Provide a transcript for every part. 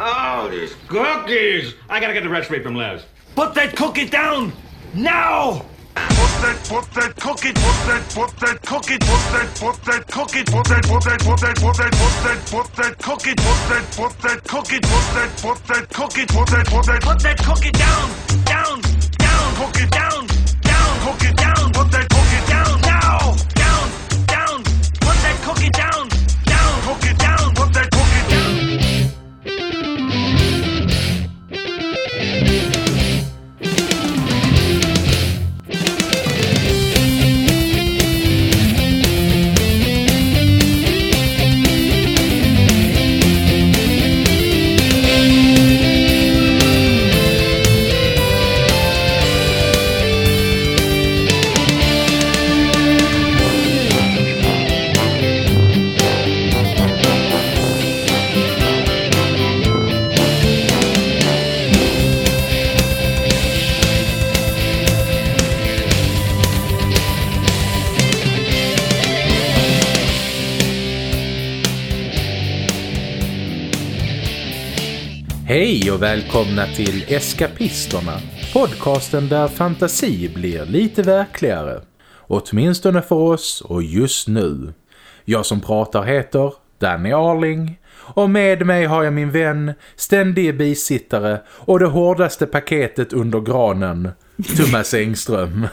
Oh, these cookies! I gotta get the recipe from Les. Put that cookie down now! Put that, put that cookie, put that, put that cookie, put that, put that cookie, put that, put that, put that, put that, put that, put that cookie, put that, put that cookie, put that, put that cookie, put that, put that, Put that cookie down, down, down, cookie down, down, cookie down, Hej och välkomna till Eskapisterna. Podcasten där fantasi blir lite verkligare. Åtminstone för oss och just nu. Jag som pratar heter Danny Arling. Och med mig har jag min vän, ständige bisittare och det hårdaste paketet under granen, Thomas Engström.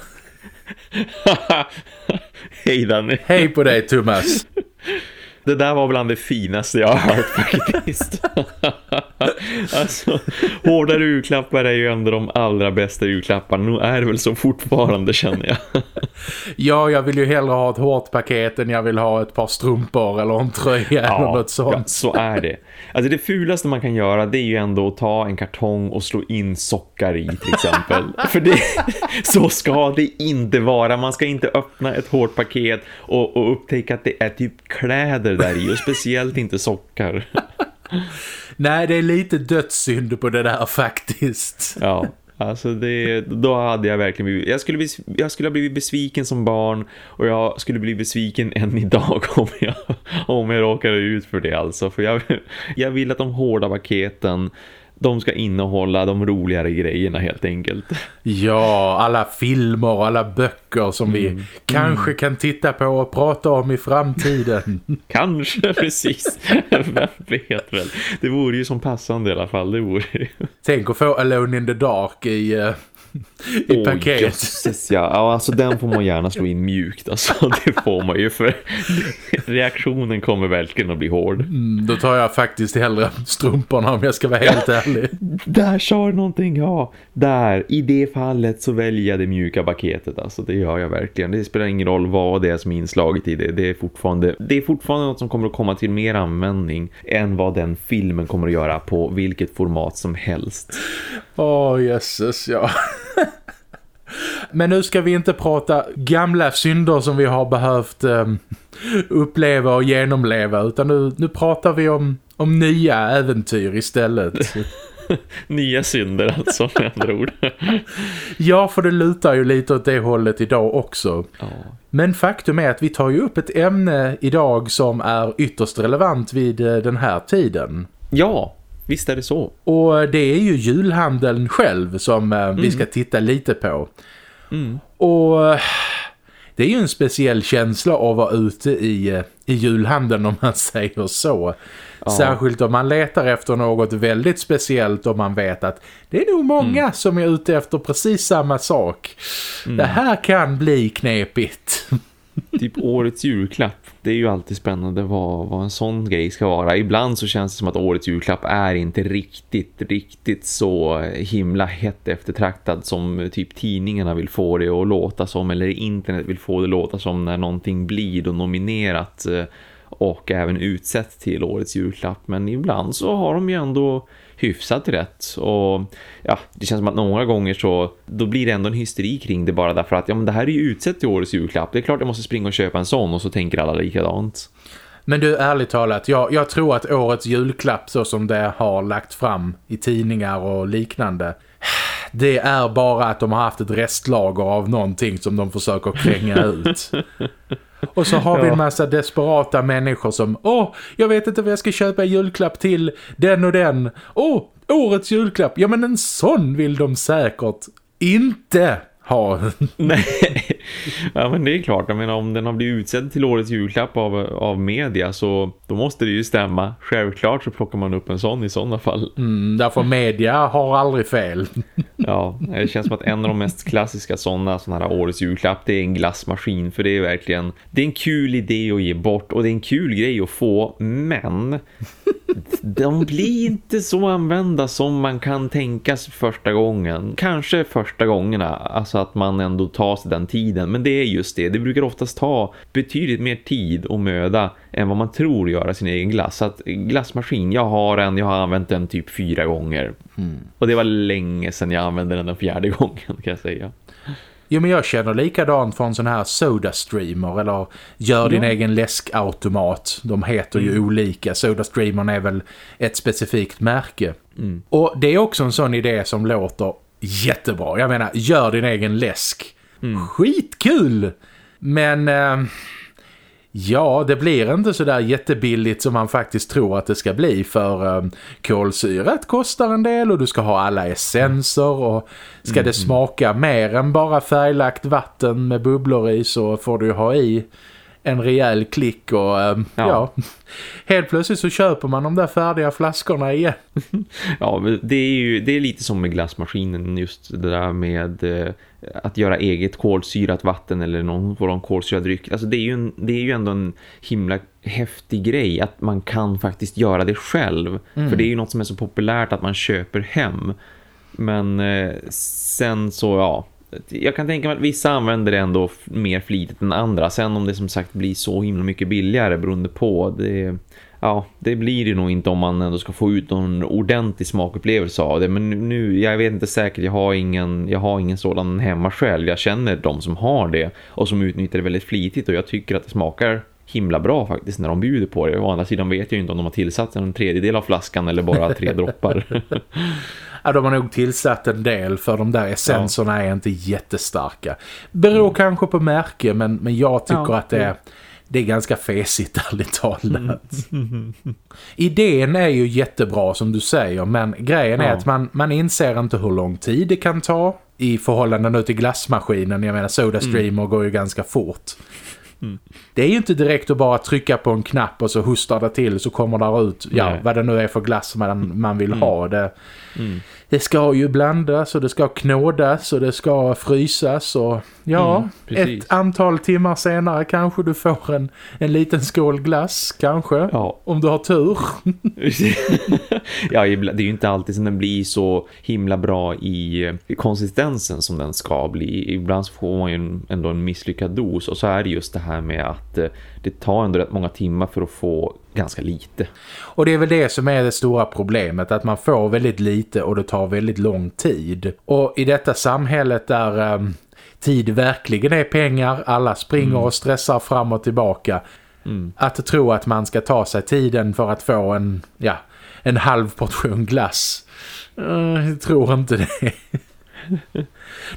Hej Danny. Hej på dig Thomas. Det där var bland det finaste jag har hört faktiskt. alltså, hårdare julklappar är ju ändå de allra bästa julklapparna. Nu är det väl så fortfarande känner jag. Ja, jag vill ju hellre ha ett hårt paket än jag vill ha ett par strumpor eller en tröja eller något ja, sånt. så är det. Alltså det fulaste man kan göra det är ju ändå att ta en kartong och slå in sockar i till exempel. För det, så ska det inte vara. Man ska inte öppna ett hårt paket och, och upptäcka att det är typ kläder där i och speciellt inte sockar. Nej, det är lite dödssynd på det där faktiskt. Ja, alltså det, då hade jag verkligen blivit, jag skulle, jag skulle ha blivit besviken som barn och jag skulle bli besviken än idag om jag, om jag råkade ut för det alltså. För jag, jag vill att de hårda paketen de ska innehålla de roligare grejerna helt enkelt. Ja, alla filmer och alla böcker som vi kanske kan titta på och prata om i framtiden. Kanske precis. Vem vet väl. Det vore ju som passande i alla fall. Det vore ju. Tänk att få Alone in the Dark i, eh, i Åh, paket. jösses, ja. ja, alltså den får man gärna slå in mjukt. Alltså det får man ju för reaktionen kommer verkligen att bli hård. Mm, Då tar jag faktiskt hellre strumporna om jag ska vara helt ärlig. Där sa du någonting, ja. Där, i det fallet så väljer jag det mjuka paketet. Alltså det gör jag verkligen. Det spelar ingen roll vad det är som är inslaget i det. Det är fortfarande, det är fortfarande något som kommer att komma till mer användning än vad den filmen kommer att göra på vilket format som helst. Åh, jösses, ja. Men nu ska vi inte prata gamla synder som vi har behövt eh, uppleva och genomleva utan nu, nu pratar vi om, om nya äventyr istället. Nya synder alltså med andra ord. Ja, för det lutar ju lite åt det hållet idag också. Ja. Men faktum är att vi tar ju upp ett ämne idag som är ytterst relevant vid eh, den här tiden. ja, visst är det så. Och det är ju julhandeln själv som eh, vi ska titta lite på. Och eh, det är ju en speciell känsla att vara ute i, eh, i julhandeln om man säger så. Särskilt om man letar efter något väldigt speciellt och man vet att det är nog många som är ute efter precis samma sak. Det här kan bli knepigt. Typ årets julklapp. Det är ju alltid spännande vad, vad en sån grej ska vara. Ibland så känns det som att årets julklapp är inte riktigt, riktigt så himla hett eftertraktad som typ tidningarna vill få det att låta som. Eller internet vill få det att låta som när någonting blir då nominerat eh, och även utsett till årets julklapp. Men ibland så har de ju ändå hyfsat rätt och ja, det känns som att några gånger så då blir det ändå en hysteri kring det bara därför att ja men det här är ju utsett till årets julklapp. Det är klart jag måste springa och köpa en sån och så tänker alla likadant. Men du, ärligt talat, jag, jag tror att årets julklapp så som det har lagt fram i tidningar och liknande det är bara att de har haft ett restlager av någonting som de försöker kränga ut. Och så har vi en massa desperata människor som Åh, jag vet inte vad jag ska köpa i julklapp till den och den. Åh, årets julklapp. Ja men en sån vill de säkert inte ha. Nej, ja men det är klart. Jag menar, om den har blivit utsedd till årets julklapp av, av media så då måste det ju stämma. Självklart så plockar man upp en sån i sådana fall. Mm, därför media har aldrig fel. Ja, det känns som att en av de mest klassiska sådana sådana här årets julklapp det är en glassmaskin. För det är verkligen, det är en kul idé att ge bort och det är en kul grej att få. Men de blir inte så använda som man kan tänka sig första gången. Kanske första gångerna, alltså att man ändå tar sig den tiden. Men det är just det, det brukar oftast ta betydligt mer tid och möda än vad man tror göra sin egen glass. Så att glassmaskin, jag har en, jag har använt den typ fyra gånger. Mm. Och det var länge sedan jag använde den den fjärde gången kan jag säga. Jo men jag känner likadant för en sån här Soda Streamer eller gör din ja. egen läskautomat. De heter ju mm. olika. Soda Streamer är väl ett specifikt märke. Mm. Och det är också en sån idé som låter jättebra. Jag menar, gör din egen läsk. Mm. Skitkul! Men... Eh, Ja, det blir inte så där jättebilligt som man faktiskt tror att det ska bli för um, kolsyrat kostar en del och du ska ha alla essenser och ska mm. det smaka mer än bara färglagt vatten med bubblor i så får du ha i en rejäl klick och um, ja. ja. helt plötsligt så köper man de där färdiga flaskorna igen. ja, det är ju det är lite som med glassmaskinen just det där med eh, att göra eget kolsyrat vatten eller någon av kolsyrad dryck. Alltså det är, ju en, det är ju ändå en himla häftig grej att man kan faktiskt göra det själv. Mm. För det är ju något som är så populärt att man köper hem. Men eh, sen så, ja, jag kan tänka mig att vissa använder det ändå mer flitigt än andra. Sen om det som sagt blir så himla mycket billigare beroende på, det, ja, det blir det nog inte om man ändå ska få ut någon ordentlig smakupplevelse av det. Men nu, jag vet inte säkert, jag har ingen, jag har ingen sådan hemma själv. Jag känner de som har det och som utnyttjar det väldigt flitigt och jag tycker att det smakar himla bra faktiskt när de bjuder på det. Å andra sidan vet jag inte om de har tillsatt en tredjedel av flaskan eller bara tre droppar. ja, de har nog tillsatt en del för de där essenserna ja. är inte jättestarka. Beror mm. kanske på märke men, men jag tycker ja. att det är det är ganska fesigt ärligt talat. Idén är ju jättebra som du säger men grejen är att man, man inser inte hur lång tid det kan ta i förhållande nu till glassmaskinen. Jag menar Soda mm. Streamer går ju ganska fort. Mm. Det är ju inte direkt att bara trycka på en knapp och så hostar det till så kommer det ut ja, vad det nu är för glass man, man vill mm. ha. Det, mm det ska ju blandas och det ska knådas och det ska frysas och ja, mm, ett antal timmar senare kanske du får en, en liten skål glass kanske, ja. om du har tur. ja, det är ju inte alltid som den blir så himla bra i, i konsistensen som den ska bli. Ibland får man ju ändå en misslyckad dos och så är det just det här med att eh, det tar ändå rätt många timmar för att få ganska lite. Och det är väl det som är det stora problemet, att man får väldigt lite och det tar väldigt lång tid. Och i detta samhället där um, tid verkligen är pengar, alla springer mm. och stressar fram och tillbaka. Mm. Att tro att man ska ta sig tiden för att få en, ja, en halv portion glass. Uh, jag tror inte det.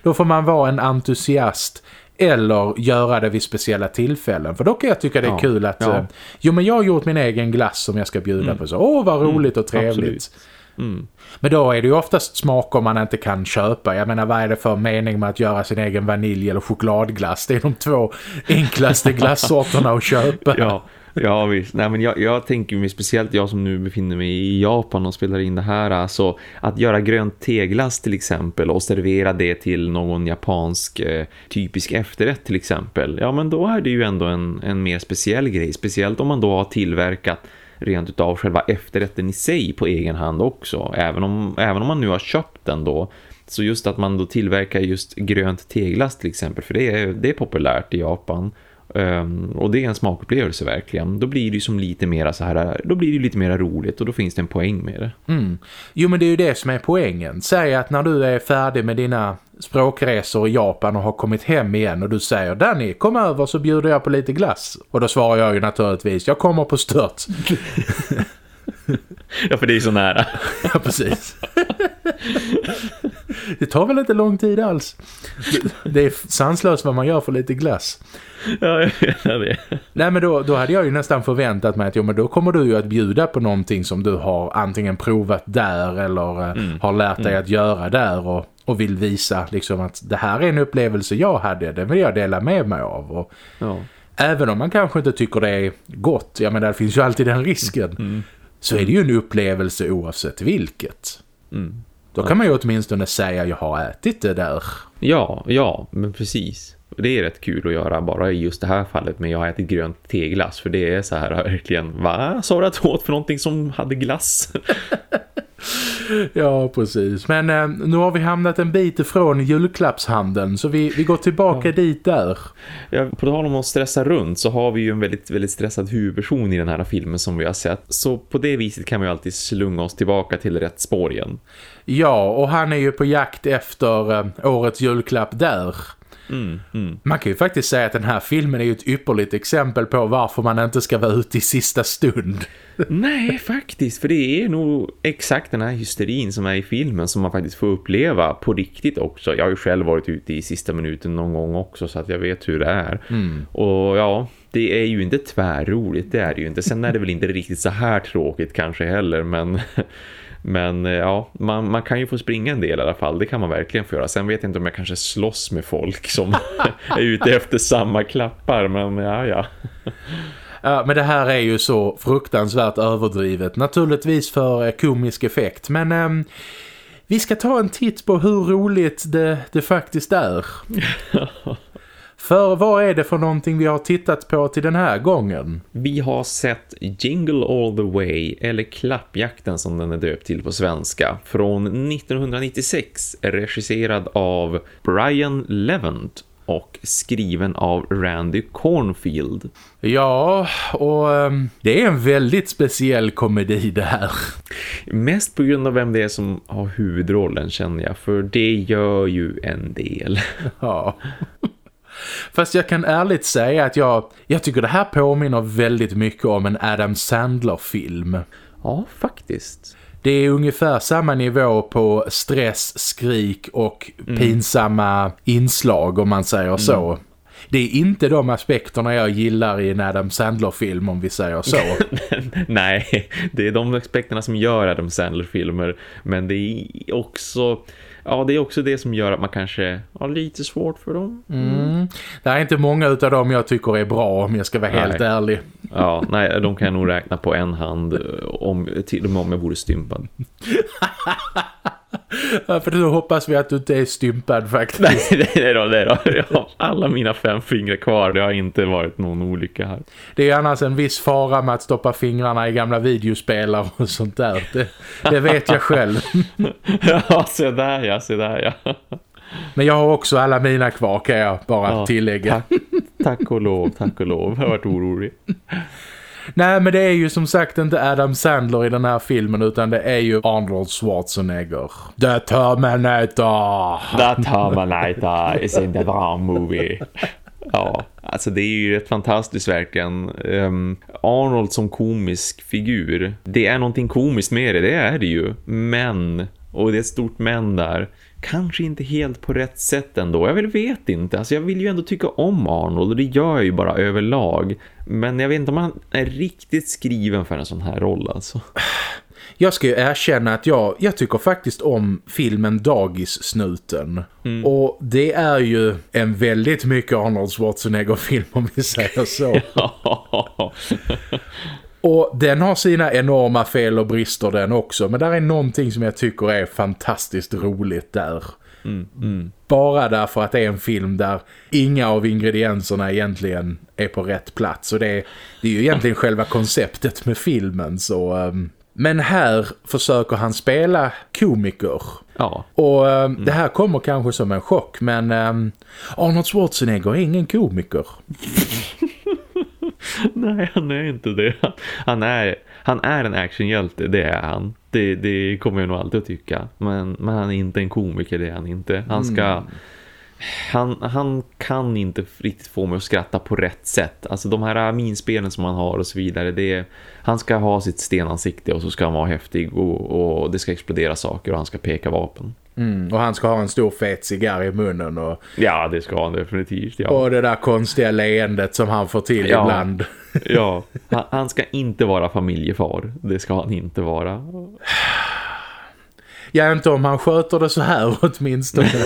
Då får man vara en entusiast eller göra det vid speciella tillfällen. För då kan jag tycka det är ja, kul att ja. Eh, jo men jag har gjort min egen glass som jag ska bjuda mm. på. Så, åh vad roligt mm, och trevligt. Mm. Men då är det ju oftast smaker man inte kan köpa. Jag menar, vad är det för mening med att göra sin egen vanilj- eller chokladglass? Det är de två enklaste glassorterna att köpa. Ja, Ja visst, nej men jag, jag tänker mig speciellt jag som nu befinner mig i Japan och spelar in det här alltså att göra grönt teglass till exempel och servera det till någon japansk eh, typisk efterrätt till exempel. Ja men då är det ju ändå en, en mer speciell grej, speciellt om man då har tillverkat rent utav själva efterrätten i sig på egen hand också. Även om, även om man nu har köpt den då. Så just att man då tillverkar just grönt teglass till exempel, för det är, det är populärt i Japan. Um, och det är en smakupplevelse verkligen. Då blir det ju som lite mera så här, då blir det lite mer roligt och då finns det en poäng med det. Mm. Jo men det är ju det som är poängen. Säg att när du är färdig med dina språkresor i Japan och har kommit hem igen och du säger Danny, kom över så bjuder jag på lite glass. Och då svarar jag ju naturligtvis, jag kommer på stört. ja för det är så nära. ja precis. Det tar väl inte lång tid alls. Det är sanslöst vad man gör för lite glass. Ja, jag det. Nej men då, då hade jag ju nästan förväntat mig att jo, men då kommer du ju att bjuda på någonting som du har antingen provat där eller eh, har lärt dig att göra där och, och vill visa liksom att det här är en upplevelse jag hade, den vill jag dela med mig av. Och Ja. även om man kanske inte tycker det är gott, ja men där finns ju alltid den risken, så är det ju en upplevelse oavsett vilket. Mm. Då kan man ju åtminstone säga jag har ätit det där. Ja, ja, men precis. Det är rätt kul att göra bara i just det här fallet men jag har ätit grönt teglass för det är så här verkligen, va? Sa du att åt för någonting som hade glass? Ja, precis. Men eh, nu har vi hamnat en bit ifrån julklappshandeln så vi, vi går tillbaka dit där. Ja, på tal om att stressa runt så har vi ju en väldigt, väldigt stressad huvudperson i den här filmen som vi har sett. Så på det viset kan ju alltid slunga oss tillbaka till rätt spår igen. Ja, och han är ju på jakt efter eh, årets julklapp där. Mm, mm. Man kan ju faktiskt säga att den här filmen är ju ett ypperligt exempel på varför man inte ska vara ute i sista stund. Nej, faktiskt. För det är nog exakt den här hysterin som är i filmen som man faktiskt får uppleva på riktigt också. Jag har ju själv varit ute i sista minuten någon gång också så att jag vet hur det är. Och ja, det är ju inte tvärroligt, det är det ju inte. Sen är det väl inte riktigt så här tråkigt kanske heller, men... Men ja, man, man kan ju få springa en del i alla fall, det kan man verkligen få göra. Sen vet jag inte om jag kanske slåss med folk som är ute efter samma klappar, men ja, ja. Ja, men det här är ju så fruktansvärt överdrivet. Naturligtvis för eh, komisk effekt. Men ehm, vi ska ta en titt på hur roligt det, det faktiskt är. för vad är det för någonting vi har tittat på till den här gången? Vi har sett Jingle All The Way, eller Klappjakten som den är döpt till på svenska, från 1996, regisserad av Brian Levent och skriven av Randy Cornfield. Ja, och ehm, det är en väldigt speciell komedi det här. Mest på grund av vem det är som har huvudrollen känner jag, för det gör ju en del. Ja. Fast jag kan ärligt säga att jag, jag tycker det här påminner väldigt mycket om en Adam Sandler-film. Ja, faktiskt. Det är ungefär samma nivå på stress, skrik och pinsamma inslag om man säger så. Det är inte de aspekterna jag gillar i en Adam Sandler-film om vi säger så. Nej, det är de aspekterna som gör Adam Sandler-filmer, men det är också... Ja, det är också det som gör att man kanske har lite svårt för dem. Mm. Det är inte många utav dem jag tycker är bra om jag ska vara helt Nej. ärlig. Ja, nej, de kan jag nog räkna på en hand eh, om, till och med om jag vore stympad. För då hoppas vi att du inte är stympad faktiskt. Nej, det är då, det är då. Jag har alla mina fem fingrar kvar. Det har inte varit någon olycka här. Det är annars en viss fara med att stoppa fingrarna i gamla videospelare och sånt där. Det, det vet jag själv. Ja, se där ja, se där ja. Men jag har också alla mina kvar kan jag bara Ja, tillägga. Tack, tack och lov, tack och lov. Jag har varit orolig. Nej men det är ju som sagt inte Adam Sandler i den här filmen utan det är ju Arnold Schwarzenegger. The Terminator! That Terminator is in the wrong movie. Ja, alltså det är ju rätt fantastiskt verkligen. Ehm, Arnold som komisk figur. Det är någonting komiskt med det, det är det ju. Men, och det är ett stort men där. Kanske inte helt på rätt sätt ändå. Jag vill vet inte. Alltså jag vill ju ändå tycka om Arnold och det gör jag ju bara överlag. Men jag vet inte om han är riktigt skriven för en sån här roll alltså. Jag ska ju erkänna att jag, jag tycker faktiskt om filmen Dagis-snuten. Och det är ju en väldigt mycket Arnold Schwarzenegger-film om vi säger så. Och den har sina enorma fel och brister den också. Men där är någonting som jag tycker är fantastiskt roligt där. Bara därför att det är en film där inga av ingredienserna egentligen är på rätt plats. Och det är, det är ju egentligen själva konceptet med filmen. Så, ehm, men här försöker han spela komiker. ja, Och ehm, det här kommer kanske som en chock. Men ehm, Arnold Schwarzenegger är ingen komiker. Nej, han är inte det. Han är, han är en actionhjälte, det är han. Det, det kommer jag nog alltid att tycka. Men, men han är inte en komiker, det är han inte. Han ska... Han, han kan inte riktigt få mig att skratta på rätt sätt. Alltså de här minspelen som han har och så vidare. Det är, han ska ha sitt stenansikte och så ska han vara häftig och, och det ska explodera saker och han ska peka vapen. Mm, och han ska ha en stor fet cigarr i munnen och, Ja, det ska han definitivt. Ja, och det där konstiga leendet som han får till Ja. ibland. ja. Han, ska inte vara familjefar. Det ska han inte vara. Ja, inte om han sköter det så här åtminstone.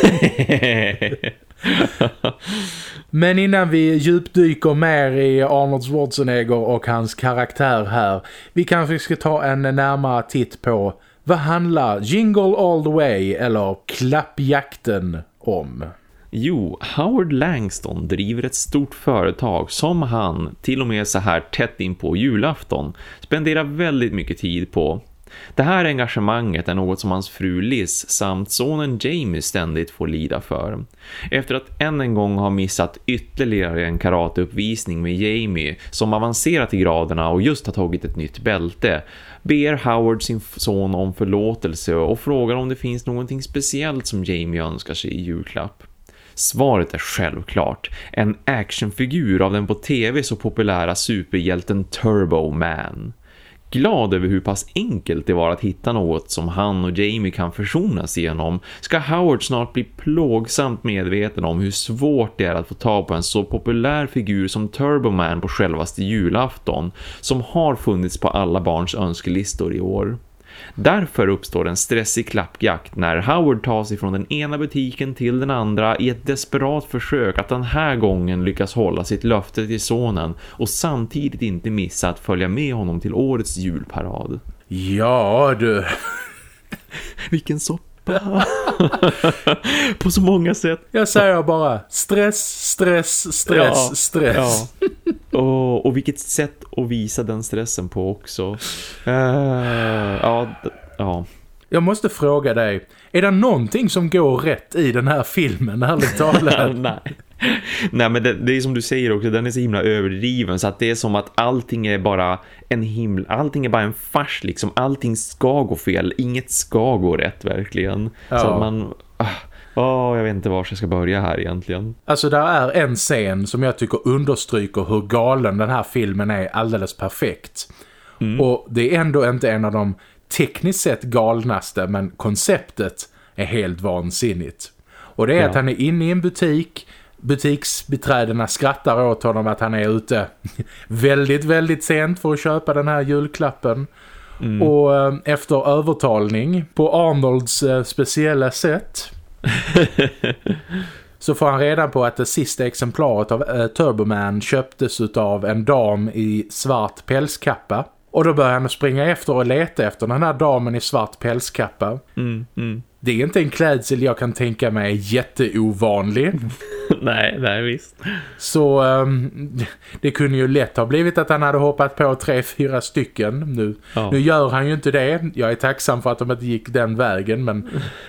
Men innan vi djupdyker mer i Arnold Schwarzenegger och hans karaktär här. Vi kanske ska ta en närmare titt på vad handlar Jingle All The Way eller Klappjakten om? Jo, Howard Langston driver ett stort företag som han, till och med så här tätt in på julafton, spenderar väldigt mycket tid på. Det här engagemanget är något som hans fru Liz samt sonen Jamie ständigt får lida för. Efter att än en gång ha missat ytterligare en karateuppvisning med Jamie som avancerat i graderna och just har tagit ett nytt bälte ber Howard sin son om förlåtelse och frågar om det finns någonting speciellt som Jamie önskar sig i julklapp. Svaret är självklart. En actionfigur av den på tv så populära superhjälten Turbo Man. Glad över hur pass enkelt det var att hitta något som han och Jamie kan försonas igenom ska Howard snart bli plågsamt medveten om hur svårt det är att få tag på en så populär figur som Turbo Man på självaste julafton som har funnits på alla barns önskelistor i år. Därför uppstår en stressig klappjakt när Howard tar sig från den ena butiken till den andra i ett desperat försök att den här gången lyckas hålla sitt löfte till sonen och samtidigt inte missa att följa med honom till årets julparad. Ja du, Vilken soppa! På så många sätt. jag säger bara stress, stress, stress, Ja, stress. Ja. Och, och vilket sätt att visa den stressen på också. Eh, ja, ja. Jag måste fråga dig, är det någonting som går rätt i den här filmen, ärligt talat? Nej. Nej men det, det är som du säger också, den är så himla överdriven så att det är som att allting är bara en himla, allting är bara en fars liksom, allting ska gå fel, inget ska gå rätt verkligen. Så Ja. att man, ah, åh, jag vet inte var jag ska börja här egentligen. Alltså där är en scen som jag tycker understryker hur galen den här filmen är alldeles perfekt. Och det är ändå inte en av de tekniskt sett galnaste men konceptet är helt vansinnigt. Och det är Ja. att han är inne i en butik, butiksbiträdena skrattar åt honom att han är ute väldigt, väldigt sent för att köpa den här julklappen. Och eh, efter övertalning på Arnolds eh, speciella sätt så får han reda på att det sista exemplaret av eh, Turboman köptes av en dam i svart pälskappa. Och då börjar han springa efter och leta efter den här damen i svart pälskappa. Mm, mm. Det är inte en klädsel jag kan tänka mig är jätteovanlig. nej, nej visst. Så ehm, det kunde ju lätt ha blivit att han hade hoppat på tre, fyra stycken. Nu, Ja. nu gör han ju inte det. Jag är tacksam för att de inte gick den vägen men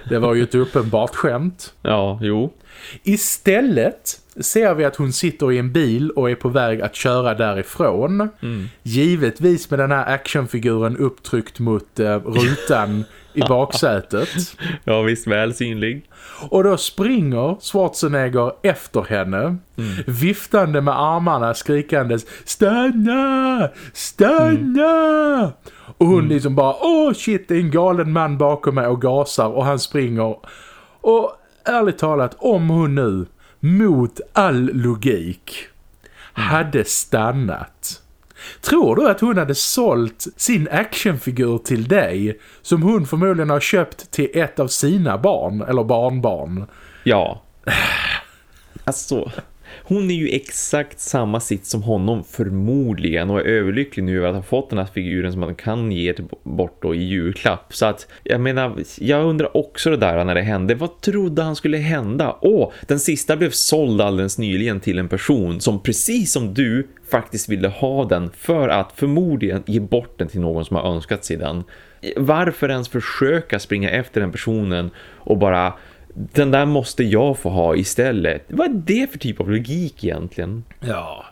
det var ju ett uppenbart skämt. Ja, jo. Istället ser vi att hon sitter i en bil och är på väg att köra därifrån. Givetvis med den här actionfiguren upptryckt mot eh, rutan i baksätet. Ja, visst väl synlig. Och då springer Schwarzenegger efter henne. Viftande med armarna skrikandes Stanna! Stanna! Och hon liksom bara Åh shit, det är en galen man bakom mig och gasar och han springer. Och ärligt talat, om hon nu mot all logik hade stannat. Tror du att hon hade sålt sin actionfigur till dig som hon förmodligen har köpt till ett av sina barn eller barnbarn? Ja. Alltså, hon är ju exakt samma sitt som honom förmodligen och är överlycklig nu över att ha fått den här figuren som man kan ge bort då i julklapp. Så att, jag menar, jag undrar också det där när det hände. Vad trodde han skulle hända? Åh, den sista blev såld alldeles nyligen till en person som precis som du faktiskt ville ha den för att förmodligen ge bort den till någon som har önskat sig den. Varför ens försöka springa efter den personen och bara den där måste jag få ha istället. Vad är det för typ av logik egentligen? Ja.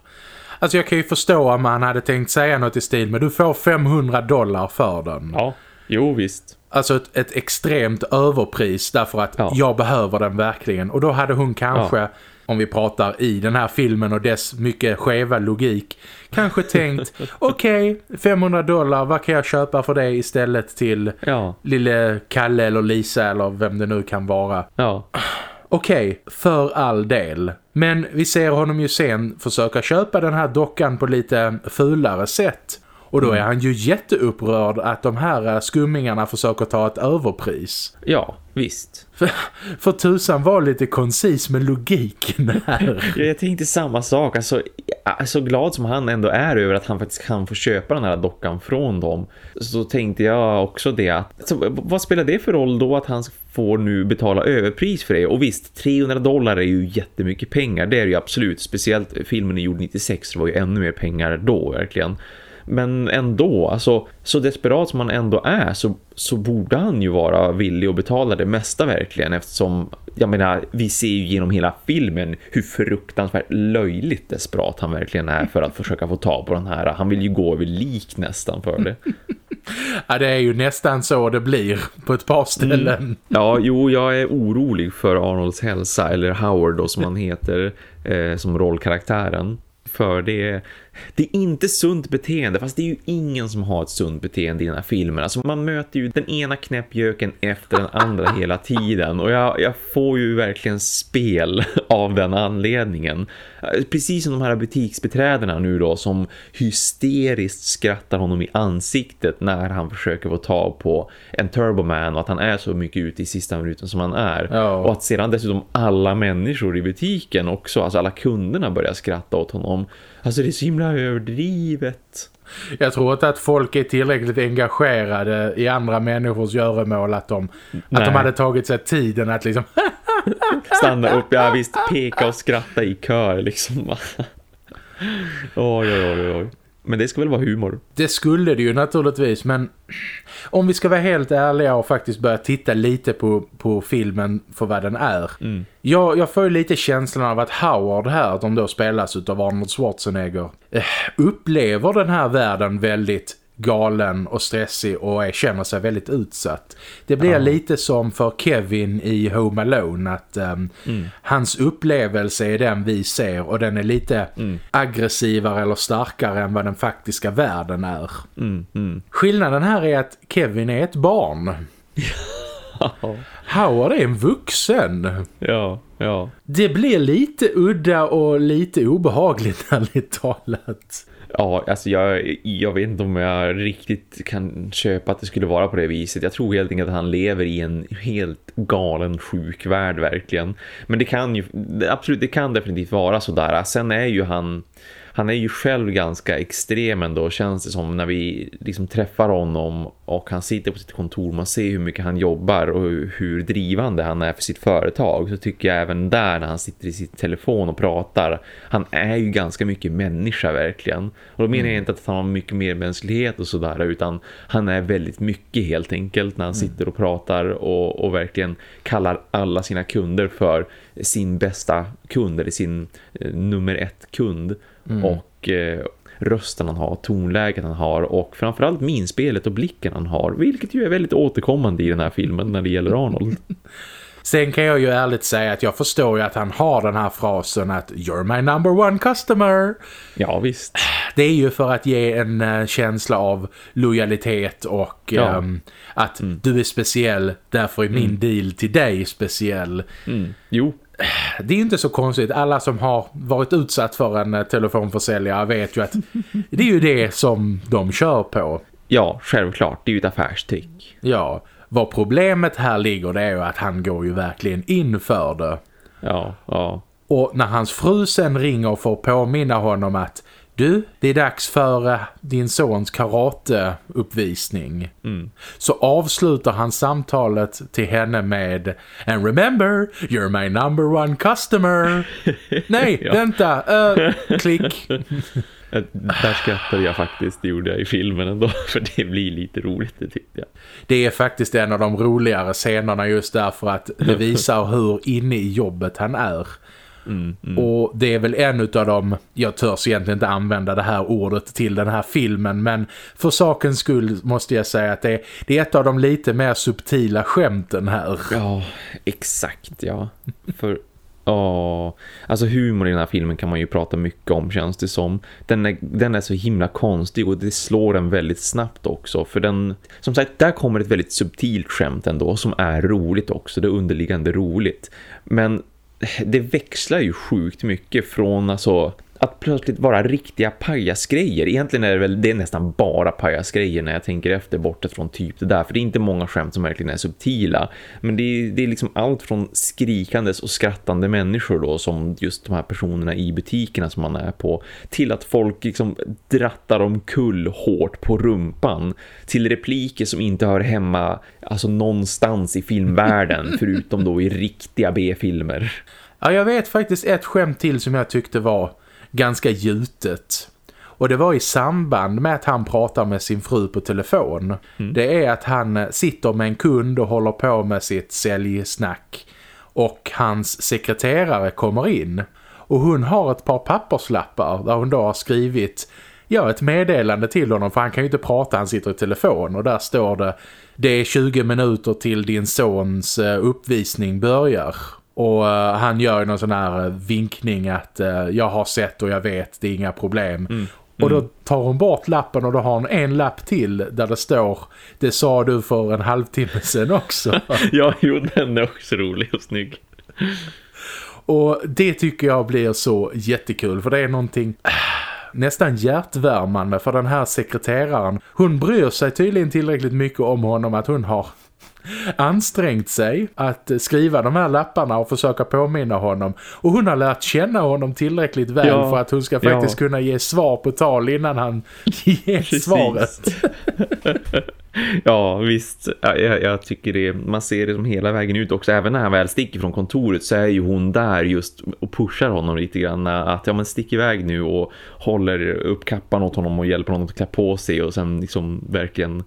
Alltså jag kan ju förstå om man hade tänkt säga något i stil men du får 500 dollar för den. Ja, jo visst. Alltså ett, ett extremt överpris därför att Ja. jag behöver den verkligen. Och då hade hon kanske, om vi pratar i den här filmen och dess mycket skeva logik, kanske tänkt, okej, okay, 500 dollar, vad kan jag köpa för det istället till Ja, lille Kalle eller Lisa eller vem det nu kan vara. ja. Okej, för all del. Men vi ser honom ju sen försöka köpa den här dockan på lite fulare sätt. Och då är han ju jätteupprörd att de här eh, skummingarna försöker ta ett överpris. Ja, visst. För, för tusan var lite koncis med logiken här. Ja, jag tänkte samma sak. Alltså, så glad som han ändå är över att han faktiskt kan få köpa den här dockan från dem. Så tänkte jag också det. Att, alltså, vad spelar det för roll då att han får nu betala överpris för det? Och visst, 300 dollar är ju jättemycket pengar. Det är ju absolut. Speciellt filmen är gjord 96 så det var ju ännu mer pengar då verkligen. Men ändå, alltså, så desperat som han ändå är så, så borde han ju vara villig att betala det mesta verkligen eftersom, jag menar, vi ser ju genom hela filmen hur fruktansvärt löjligt desperat han verkligen är för att försöka få tag på den här. Han vill ju gå över lik nästan för det. Ja, det är ju nästan så det blir på ett par ställen. Mm. Ja, jo, jag är orolig för Arnolds hälsa, eller Howard då som han heter, eh, som rollkaraktären. För det, det är inte sunt beteende, fast det är ju ingen som har ett sunt beteende i den här filmen. Alltså man möter ju den ena knäppjöken efter den andra hela tiden. Och jag, jag får ju verkligen spel av den anledningen. Precis som de här butiksbeträderna nu då som hysteriskt skrattar honom i ansiktet när han försöker få tag på en Turboman och att han är så mycket ute i sista minuten som han är. Ja. Och att sedan dessutom alla människor i butiken också, alltså alla kunderna börjar skratta åt honom. Alltså det är så himla överdrivet. Jag tror inte att folk är tillräckligt engagerade i andra människors göremål att de, att de hade tagit sig tiden att liksom stanna upp, ja visst, peka och skratta i kör liksom. oj, oj, oj, oj. Men det ska väl vara humor? Det skulle det ju naturligtvis, men om vi ska vara helt ärliga och faktiskt börja titta lite på, på filmen för vad den är. Mm. Jag, jag får ju lite känslan av att Howard här, som då spelas av Arnold Schwarzenegger, eh, upplever den här världen väldigt galen och stressig och är, känner sig väldigt utsatt. Det blir Ja. lite som för Kevin i Home Alone att um, hans upplevelse är den vi ser och den är lite aggressivare eller starkare än vad den faktiska världen är. Mm, mm. Skillnaden här är att Kevin är ett barn. Howard är en vuxen. Ja, ja. Det blir lite udda och lite obehagligt ärligt talat. Ja, alltså jag, jag vet inte om jag riktigt kan köpa att det skulle vara på det viset. Jag tror helt enkelt att han lever i en helt galen sjuk värld verkligen. Men det kan ju, absolut det kan definitivt vara sådär. Sen är ju han, han är ju själv ganska extrem ändå känns det som när vi liksom träffar honom och han sitter på sitt kontor. Man ser hur mycket han jobbar och hur, drivande han är för sitt företag. Så tycker jag även där när han sitter i sitt telefon och pratar. Han är ju ganska mycket människa verkligen. Och då menar jag inte att han har mycket mer mänsklighet och sådär utan han är väldigt mycket helt enkelt när han sitter och pratar och, och verkligen kallar alla sina kunder för sin bästa kund eller sin eh, nummer ett kund. Och eh, rösten han har, tonläget han har och framförallt minspelet och blicken han har. Vilket ju är väldigt återkommande i den här filmen när det gäller Arnold. Sen kan jag ju ärligt säga att jag förstår ju att han har den här frasen att You're my number one customer. Ja visst. Det är ju för att ge en eh, känsla av lojalitet och Ja. ehm, att du är speciell, därför är min deal till dig speciell. Mm. Jo, Det är ju inte så konstigt. Alla som har varit utsatt för en eh, telefonförsäljare vet ju att det är ju det som de kör på. ja självklart. Det är ju ett affärstrick. Ja, vad problemet här ligger det är ju att han går ju verkligen in för det. Ja, ja. Och när hans fru sen ringer och får påminna honom att du, det är dags för eh, din sons karateuppvisning. Så avslutar han samtalet till henne med And remember, you're my number one customer. Nej, Ja. vänta. eh, klick. Eh, Där skrattade jag faktiskt, det gjorde jag i filmen ändå. För det blir lite roligt, det tyckte jag. Det är faktiskt en av de roligare scenerna just därför att det visar hur inne i jobbet han är. Och det är väl en utav dem, jag törs egentligen inte använda det här ordet till den här filmen men för sakens skull måste jag säga att det är, det är ett av de lite mer subtila skämten här. Ja, exakt, ja. För Ja, alltså humor i den här filmen kan man ju prata mycket om känns det som. Den är, den är så himla konstig och det slår en väldigt snabbt också. För den, som sagt, där kommer ett väldigt subtilt skämt ändå som är roligt också. Det är underliggande roligt. Men det växlar ju sjukt mycket från alltså att plötsligt vara riktiga pajasgrejer. Egentligen är det väl det är nästan bara pajasgrejer när jag tänker efter bortet från typ det där. För det är inte många skämt som verkligen är subtila. Men det är, det är liksom allt från skrikandes och skrattande människor då som just de här personerna i butikerna som man är på. Till att folk liksom drattar omkull hårt på rumpan. Till repliker som inte hör hemma alltså någonstans i filmvärlden förutom då i riktiga B-filmer. Ja, jag vet faktiskt ett skämt till som jag tyckte var ganska gjutet. Och det var i samband med att han pratar med sin fru på telefon. Mm. Det är att han sitter med en kund och håller på med sitt säljsnack. Och hans sekreterare kommer in. Och hon har ett par papperslappar där hon då har skrivit ja, ett meddelande till honom för han kan ju inte prata, han sitter i telefon och där står det det är 20 minuter till din sons eh, uppvisning börjar och uh, han gör någon sån här uh, vinkning att uh, jag har sett och jag vet, det är inga problem. Mm. Och då tar hon bort lappen och då har hon en lapp till där det står Det sa du för en halvtimme sedan också. ja, jo, den är också rolig och snygg. Och det tycker jag blir så jättekul för det är någonting nästan hjärtvärmande för den här sekreteraren. Hon bryr sig tydligen tillräckligt mycket om honom att hon har ansträngt sig att skriva de här lapparna och försöka påminna honom. Och hon har lärt känna honom tillräckligt väl ja, för att hon ska faktiskt ja. kunna ge svar på tal innan han ger Precis. svaret. ja, visst. Jag, jag, tycker det. Man ser det som hela vägen ut också. Även när han väl sticker från kontoret så är ju hon där just och pushar honom lite grann. Att ja, men stick iväg nu och håller upp kappan åt honom och hjälper honom att klä på sig och sen liksom verkligen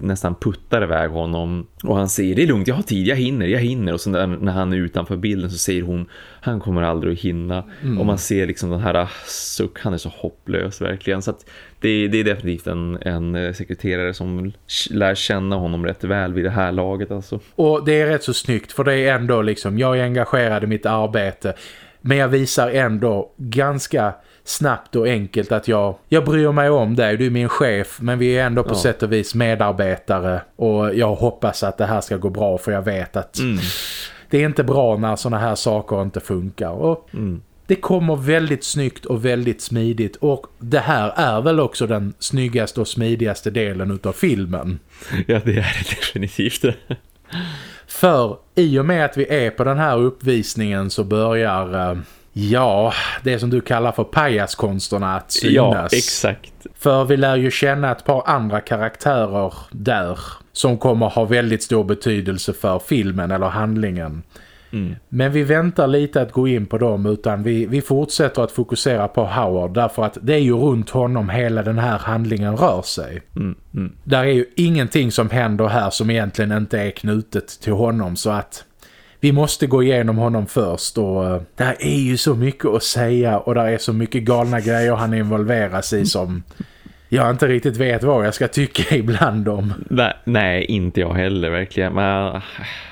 nästan puttar iväg honom och han säger det är lugnt, jag har tid, jag hinner, jag hinner och sen när han är utanför bilden så säger hon han kommer aldrig att hinna mm. och man ser liksom den här suck, han är så hopplös verkligen så att det, det är definitivt en, en eh, sekreterare som lär känna honom rätt väl vid det här laget alltså. Och det är rätt så snyggt för det är ändå liksom, jag är engagerad i mitt arbete men jag visar ändå ganska snabbt och enkelt att jag, jag bryr mig om dig, du är min chef men vi är ändå på ja. sätt och vis medarbetare och jag hoppas att det här ska gå bra för jag vet att mm. det är inte bra när såna här saker inte funkar och mm. det kommer väldigt snyggt och väldigt smidigt och det här är väl också den snyggaste och smidigaste delen utav filmen. Ja det är det definitivt. För i och med att vi är på den här uppvisningen så börjar... Ja, det som du kallar för pajaskonsterna att synas. Ja, exakt. För vi lär ju känna ett par andra karaktärer där som kommer ha väldigt stor betydelse för filmen eller handlingen. Mm. Men vi väntar lite att gå in på dem utan vi, vi fortsätter att fokusera på Howard därför att det är ju runt honom hela den här handlingen rör sig. Mm. Mm. Där är ju ingenting som händer här som egentligen inte är knutet till honom så att vi måste gå igenom honom först och uh, där är ju så mycket att säga och där är så mycket galna grejer han involveras i som jag inte riktigt vet vad jag ska tycka ibland om. Nej, nej inte jag heller verkligen. Men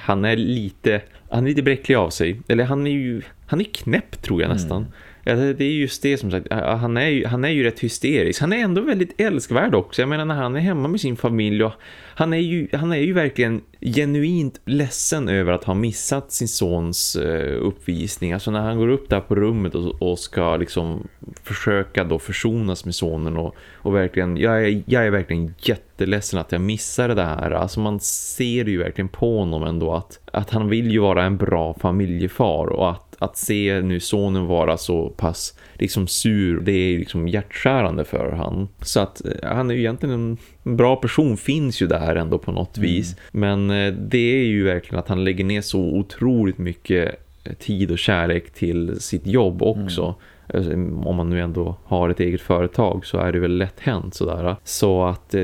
han är lite han är lite bräcklig av sig. Eller han är ju han är knäpp tror jag nästan. Mm. Ja, det är just det som sagt. Han är, ju, han är ju rätt hysterisk. Han är ändå väldigt älskvärd också. Jag menar när han är hemma med sin familj och han är ju, han är ju verkligen genuint ledsen över att ha missat sin sons uh, uppvisning. Alltså när han går upp där på rummet och, och ska liksom försöka då försonas med sonen och, och verkligen, jag är, jag är verkligen jätteledsen att jag missade det här. Alltså man ser ju verkligen på honom ändå att, att han vill ju vara en bra familjefar och att att se nu sonen vara så pass liksom sur, det är liksom hjärtskärande för han. Så att eh, han är ju egentligen en bra person, finns ju där ändå på något mm. vis. Men eh, det är ju verkligen att han lägger ner så otroligt mycket eh, tid och kärlek till sitt jobb också. Mm alltså, om man nu ändå har ett eget företag så är det väl lätt hänt sådär. Så att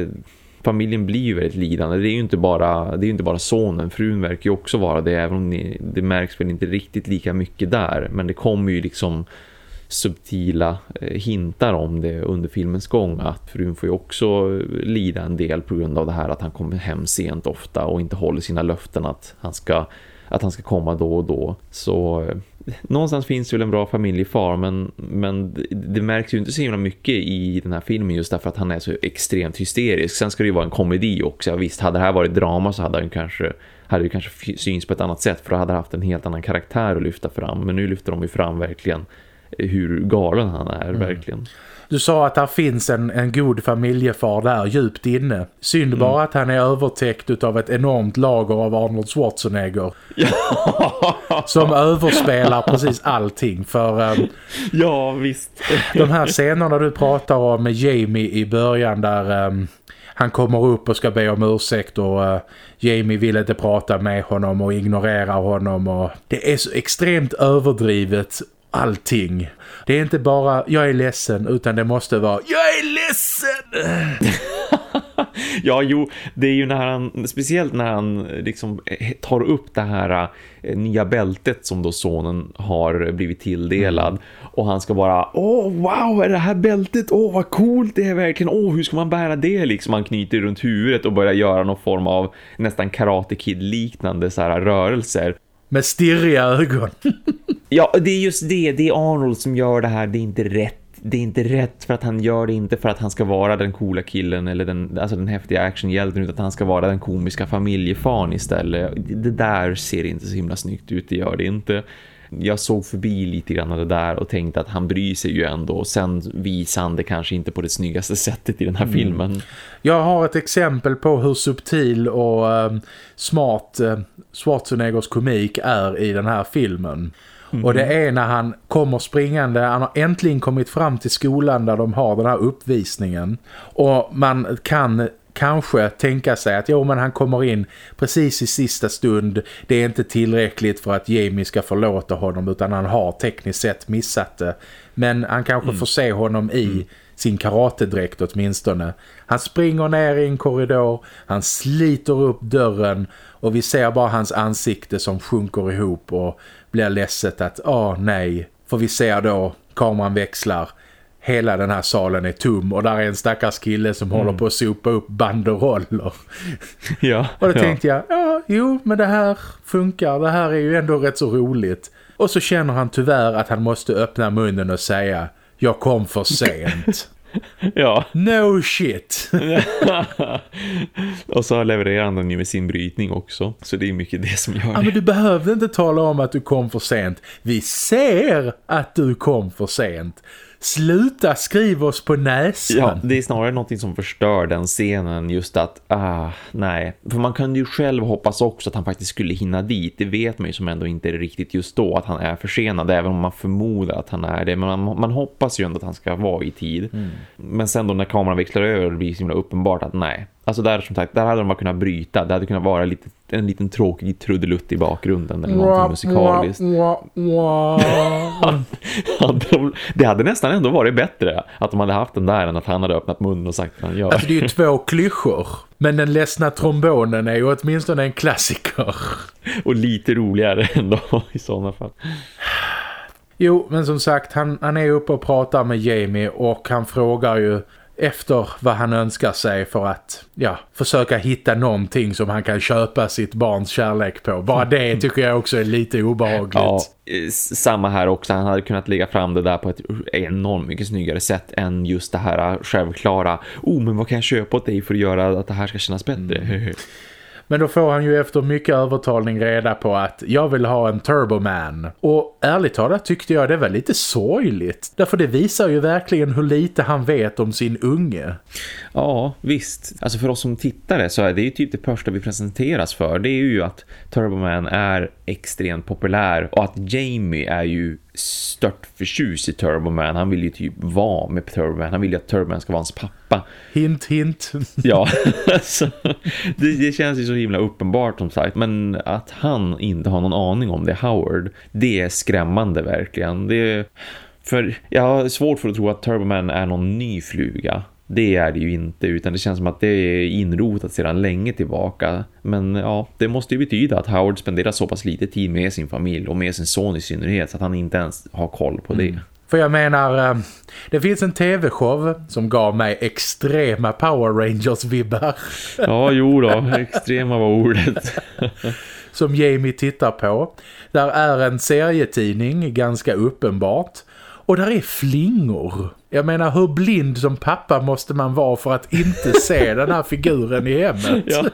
familjen blir ju väldigt lidande. Det är ju inte bara, det är inte bara sonen. Frun verkar ju också vara det. Även om det, det märks väl inte riktigt lika mycket där. Men det kommer ju liksom subtila eh, hintar om det under filmens gång att frun får ju också lida en del på grund av det här att han kommer hem sent ofta och inte håller sina löften att han ska att han ska komma då och då. Så eh, någonstans finns det väl en bra familjefar men, men det, märks ju inte så himla mycket i den här filmen just därför att han är så extremt hysterisk. Sen ska det ju vara en komedi också. Visst, hade det här varit drama så hade han kanske hade det kanske syns på ett annat sätt för då hade haft en helt annan karaktär att lyfta fram. Men nu lyfter de ju fram verkligen hur galen han är, mm. verkligen. Du sa att det finns en, en god familjefar där djupt inne. Synd mm. bara att han är övertäckt av ett enormt lager av Arnold Schwarzenegger. Som överspelar precis allting för... Um, ja, visst. de här scenerna du pratar om med Jamie i början där... Um, han kommer upp och ska be om ursäkt och uh, Jamie vill inte prata med honom och ignorerar honom och det är så extremt överdrivet allting. Det är inte bara jag är ledsen utan det måste vara jag är ledsen! ja, jo, det är ju när han, speciellt när han liksom eh, tar upp det här eh, nya bältet som då sonen har blivit tilldelad mm. och han ska bara, åh wow, är det här bältet? Åh vad coolt det är verkligen, åh hur ska man bära det? Liksom han knyter runt huvudet och börjar göra någon form av nästan Karate Kid-liknande så här rörelser. Med stirriga ögon. ja, det är just det. Det är Arnold som gör det här. Det är inte rätt. Det är inte rätt för att han gör det inte för att han ska vara den coola killen eller den, alltså den häftiga actionhjälten utan att han ska vara den komiska familjefan istället. Det där ser inte så himla snyggt ut, det gör det inte jag såg förbi lite grann av det där och tänkte att han bryr sig ju ändå och sen visar han det kanske inte på det snyggaste sättet i den här mm. filmen. Jag har ett exempel på hur subtil och uh, smart uh, Schwarzeneggers komik är i den här filmen. Mm. Och det är när han kommer springande, han har äntligen kommit fram till skolan där de har den här uppvisningen. Och man kan kanske tänka sig att jo men han kommer in precis i sista stund. Det är inte tillräckligt för att Jamie ska förlåta honom utan han har tekniskt sett missat det. Men han kanske mm. får se honom i mm. sin karatedräkt åtminstone. Han springer ner i en korridor, han sliter upp dörren och vi ser bara hans ansikte som sjunker ihop och blir ledset att åh nej. För vi ser då kameran växlar hela den här salen är tom och där är en stackars kille som mm. håller på att sopa upp banderoller. Ja, och då ja. tänkte jag, ja, jo, men det här funkar. Det här är ju ändå rätt så roligt. Och så känner han tyvärr att han måste öppna munnen och säga, jag kom för sent. ja. No shit. och så levererar han den ju med sin brytning också. Så det är mycket det som gör det. Ja, men du behövde inte tala om att du kom för sent. Vi ser att du kom för sent. Sluta skriva oss på näsan. Ja, det är snarare något som förstör den scenen. Just att, ah, nej. För man kunde ju själv hoppas också att han faktiskt skulle hinna dit. Det vet man ju som ändå inte riktigt just då att han är försenad. Även om man förmodar att han är det. Men man, man hoppas ju ändå att han ska vara i tid. Mm. Men sen då när kameran växlar över blir det så himla uppenbart att nej. Alltså där som sagt, där hade de bara kunnat bryta. Det hade kunnat vara lite, en liten tråkig trudelutt i bakgrunden eller någonting musikaliskt. det hade nästan ändå varit bättre att de hade haft den där än att han hade öppnat munnen och sagt vad han gör. Alltså det är ju två klyschor. Men den ledsna trombonen är ju åtminstone en klassiker. och lite roligare ändå i sådana fall. Jo, men som sagt, han, han är uppe och pratar med Jamie och han frågar ju efter vad han önskar sig för att ja, försöka hitta någonting som han kan köpa sitt barns kärlek på. Bara det tycker jag också är lite obehagligt. Ja, samma här också. Han hade kunnat lägga fram det där på ett enormt mycket snyggare sätt än just det här självklara. Oh, men vad kan jag köpa åt dig för att göra att det här ska kännas bättre? Mm. Men då får han ju efter mycket övertalning reda på att jag vill ha en Turboman. Och ärligt talat tyckte jag det var lite sorgligt. Därför det visar ju verkligen hur lite han vet om sin unge. Ja, visst. Alltså för oss som tittare så är det ju typ det första vi presenteras för. Det är ju att Turboman är extremt populär och att Jamie är ju stört förtjus i Turboman. Han vill ju typ vara med Turboman. Han vill ju att Turboman ska vara hans pappa. Hint, hint. ja, alltså, det, det, känns ju så himla uppenbart som sagt. Men att han inte har någon aning om det, Howard, det är skrämmande verkligen. Det är... För jag har svårt för att tro att Turboman är någon ny fluga. Det är det ju inte utan det känns som att det är inrotat sedan länge tillbaka. Men ja, det måste ju betyda att Howard spenderar så pass lite tid med sin familj och med sin son i synnerhet så att han inte ens har koll på det. Mm. För jag menar, eh, det finns en tv-show som gav mig extrema Power Rangers-vibbar. Ja, jo då. Extrema var ordet. som Jamie tittar på. Där är en serietidning, ganska uppenbart. Och där är flingor. Jag menar, hur blind som pappa måste man vara för att inte se den här figuren i hemmet? Ja.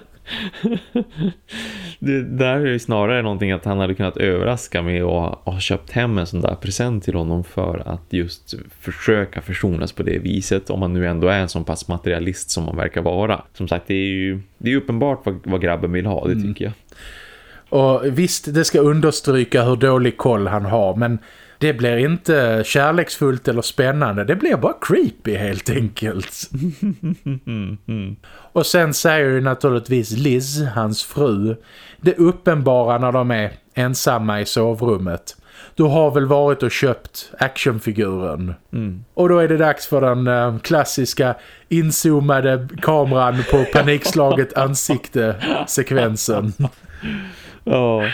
Det där är ju snarare någonting att han hade kunnat överraska med att ha köpt hem en sån där present till honom för att just försöka försonas på det viset om man nu ändå är en sån pass materialist som man verkar vara. Som sagt, det är ju det är uppenbart vad, vad grabben vill ha, det tycker jag. Och visst, det ska understryka hur dålig koll han har, men det blir inte kärleksfullt eller spännande. Det blir bara creepy helt enkelt. Och sen säger ju naturligtvis Liz, hans fru, det uppenbara när de är ensamma i sovrummet. Du har väl varit och köpt actionfiguren. Mm. Och då är det dags för den uh, klassiska inzoomade kameran på panikslaget ansikte-sekvensen. Ja,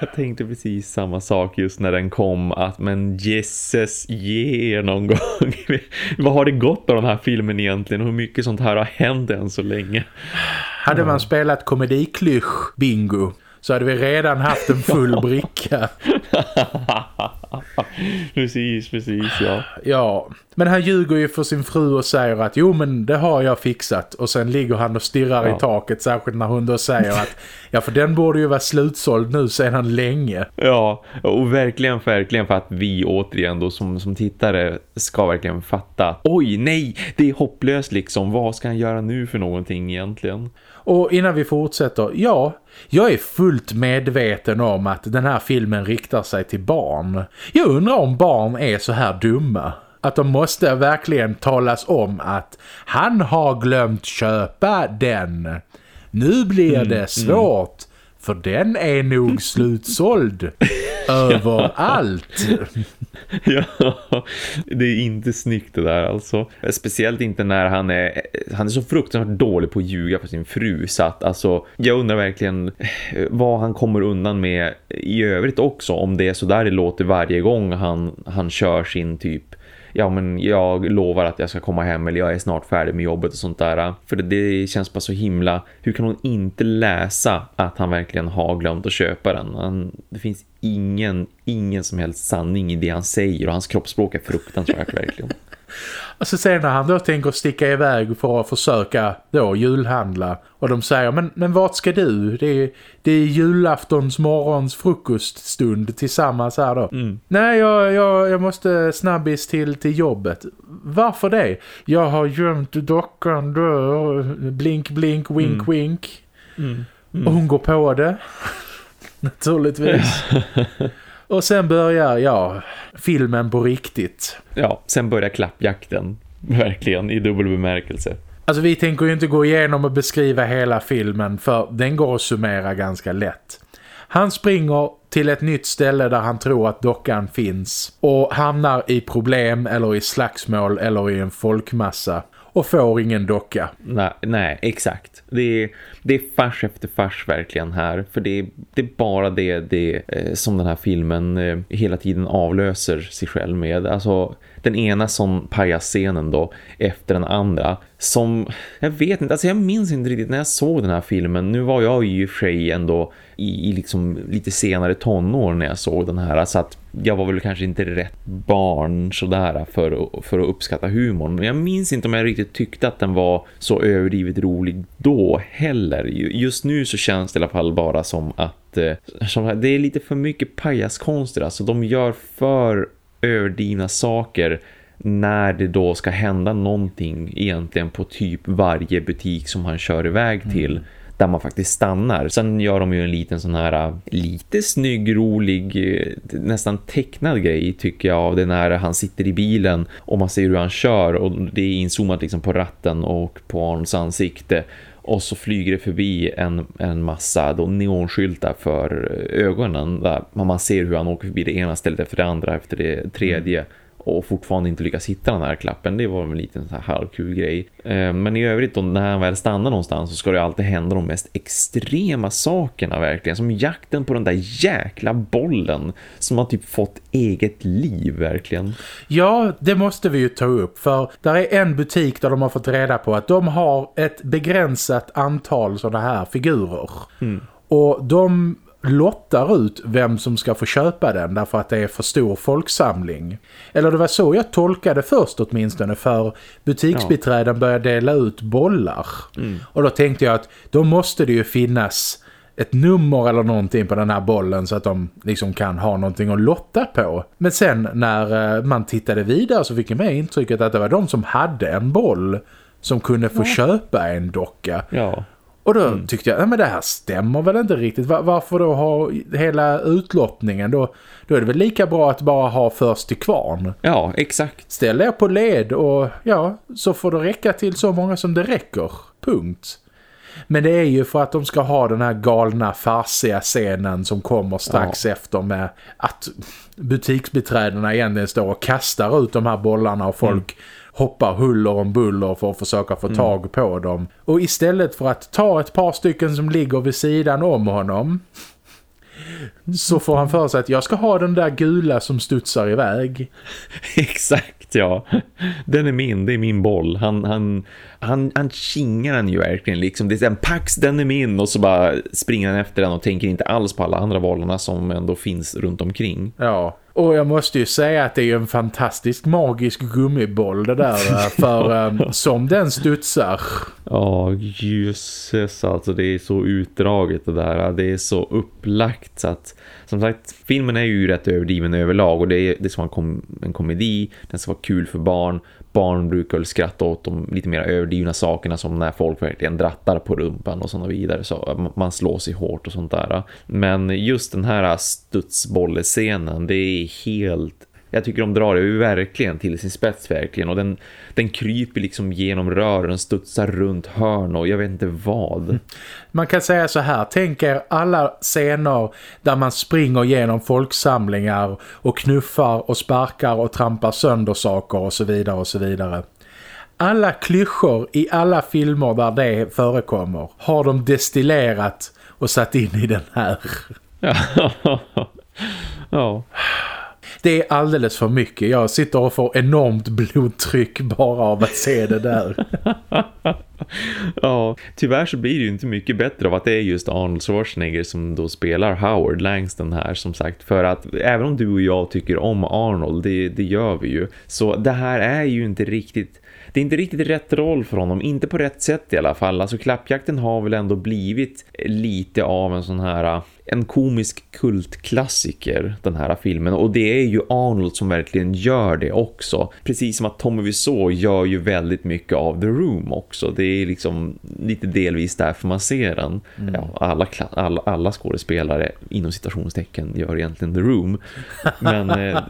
jag tänkte precis samma sak just när den kom att men Jesus ge någon gång. Vad har det gått av den här filmen egentligen? Hur mycket sånt här har hänt än så länge? Hade man spelat komediklysch bingo så hade vi redan haft en full bricka. precis, precis, ja. Ja, men han ljuger ju för sin fru och säger att jo men det har jag fixat. Och sen ligger han och stirrar ja. i taket särskilt när hon då säger att ja för den borde ju vara slutsåld nu sedan länge. Ja, och verkligen, verkligen för att vi återigen då som, som tittare ska verkligen fatta. Oj, nej, det är hopplöst liksom. Vad ska han göra nu för någonting egentligen? Och innan vi fortsätter, ja, jag är fullt medveten om att den här filmen riktar sig till barn. Jag undrar om barn är så här dumma. Att de måste verkligen talas om att han har glömt köpa den. Nu blir mm, det mm. svårt. För den är nog slutsåld överallt. ja, det är inte snyggt det där alltså. Speciellt inte när han är, han är så fruktansvärt dålig på att ljuga för sin fru. Så att alltså, jag undrar verkligen vad han kommer undan med i övrigt också. Om det är så där det låter varje gång han, han kör sin typ ja men jag lovar att jag ska komma hem eller jag är snart färdig med jobbet och sånt där. För det, det känns bara så himla, hur kan hon inte läsa att han verkligen har glömt att köpa den? Han, det finns ingen, ingen som helst sanning i det han säger och hans kroppsspråk är fruktansvärt verkligen. Alltså sen när han då tänker sticka iväg för att försöka då julhandla och de säger, men, men vart ska du? Det är, det är julaftons morgons frukoststund tillsammans här då. Mm. Nej, jag, jag, jag måste snabbis till, till jobbet. Varför det? Jag har gömt dockan då. Blink, blink, wink, mm. wink. Mm. Och hon går på det. Naturligtvis. Och sen börjar, ja, filmen på riktigt. Ja, sen börjar klappjakten. Verkligen, i dubbel bemärkelse. Alltså vi tänker ju inte gå igenom och beskriva hela filmen för den går att summera ganska lätt. Han springer till ett nytt ställe där han tror att dockan finns och hamnar i problem eller i slagsmål eller i en folkmassa och får ingen docka. Nej, nej exakt. Det är, det är fars efter fars verkligen här. För det är, det är bara det, det eh, som den här filmen eh, hela tiden avlöser sig själv med. Alltså den ena som pajasscenen då efter den andra som, jag vet inte, alltså jag minns inte riktigt när jag såg den här filmen. Nu var jag ju för sig ändå i, i liksom lite senare tonår när jag såg den här. Så att jag var väl kanske inte rätt barn sådär för, för att uppskatta humorn. Jag minns inte om jag riktigt tyckte att den var så överdrivet rolig då heller. Just nu så känns det i alla fall bara som att eh, som, det är lite för mycket pajaskonster. Alltså de gör för överdrivna saker när det då ska hända någonting egentligen på typ varje butik som han kör iväg mm där man faktiskt stannar. Sen gör de ju en liten sån här äh, lite snygg, rolig, eh, nästan tecknad grej tycker jag av det när han sitter i bilen och man ser hur han kör och det är inzoomat liksom på ratten och på hans ansikte och så flyger det förbi en, en massa då neonskyltar för eh, ögonen där man ser hur han åker förbi det ena stället efter det andra efter det tredje. Mm och fortfarande inte lyckas hitta den här klappen. Det var en liten så här halvkul grej. Eh, men i övrigt då, när han väl stannar någonstans så ska det alltid hända de mest extrema sakerna verkligen. Som jakten på den där jäkla bollen som har typ fått eget liv verkligen. Ja, det måste vi ju ta upp för där är en butik där de har fått reda på att de har ett begränsat antal sådana här figurer. Och de lottar ut vem som ska få köpa den därför att det är för stor folksamling. Eller det var så jag tolkade först åtminstone för butiksbiträden började dela ut bollar. Och då tänkte jag att då måste det ju finnas ett nummer eller någonting på den här bollen så att de liksom kan ha någonting att lotta på. Men sen när eh, man tittade vidare så fick jag med intrycket att det var de som hade en boll som kunde få köpa en docka. Ja. Och då tyckte jag, ja men det här stämmer väl inte riktigt. Va- varför då ha hela utlottningen? Då, då är det väl lika bra att bara ha först till kvarn. Ja, exakt. Ställ er på led och ja, så får det räcka till så många som det räcker. Punkt. Men det är ju för att de ska ha den här galna farsiga scenen som kommer strax efter med att butiksbiträdena egentligen står och kastar ut de här bollarna och folk hoppar huller om buller för att försöka få tag på dem. Och istället för att ta ett par stycken som ligger vid sidan om honom så får han för sig att jag ska ha den där gula som studsar iväg. Exakt, ja. Den är min, det är min boll. Han, han, han, han kingar den ju verkligen. Liksom. Det är en pax, den är min. Och så bara springer han efter den och tänker inte alls på alla andra bollarna som ändå finns runt omkring. Ja, och jag måste ju säga att det är en fantastisk magisk gummiboll det där. eh, För eh, som den studsar. Ja, jösses alltså det är så utdraget det där. Det är så upplagt så att som sagt, filmen är ju rätt överdriven överlag och det är, det ska vara en, kom, en komedi, den ska vara kul för barn. Barn brukar väl skratta åt de lite mer överdrivna sakerna som när folk verkligen drattar på rumpan och sådana vidare så man slår sig hårt och sånt där. Men just den här studsbollescenen, det är helt jag tycker de drar det ju verkligen till sin spets verkligen och den, den kryper liksom genom rören, studsar runt hörn och jag vet inte vad. Man kan säga så här, tänk er alla scener där man springer genom folksamlingar och knuffar och sparkar och trampar sönder saker och så vidare och så vidare. Alla klyschor i alla filmer där det förekommer har de destillerat och satt in i den här. ja. Det är alldeles för mycket. Jag sitter och får enormt blodtryck bara av att se det där. Ja, tyvärr så blir det ju inte mycket bättre av att det är just Arnold Schwarzenegger som då spelar Howard Langston här som sagt. För att även om du och jag tycker om Arnold, det, det gör vi ju. Så det här är ju inte riktigt... Det är inte riktigt rätt roll för honom, inte på rätt sätt i alla fall. Alltså klappjakten har väl ändå blivit lite av en sån här en komisk kultklassiker den här filmen och det är ju Arnold som verkligen gör det också. Precis som att Tommy Wiseau gör ju väldigt mycket av The Room också. Det är liksom lite delvis därför man ser den. Ja, alla, alla, alla skådespelare inom citationstecken gör egentligen The Room. Men eh,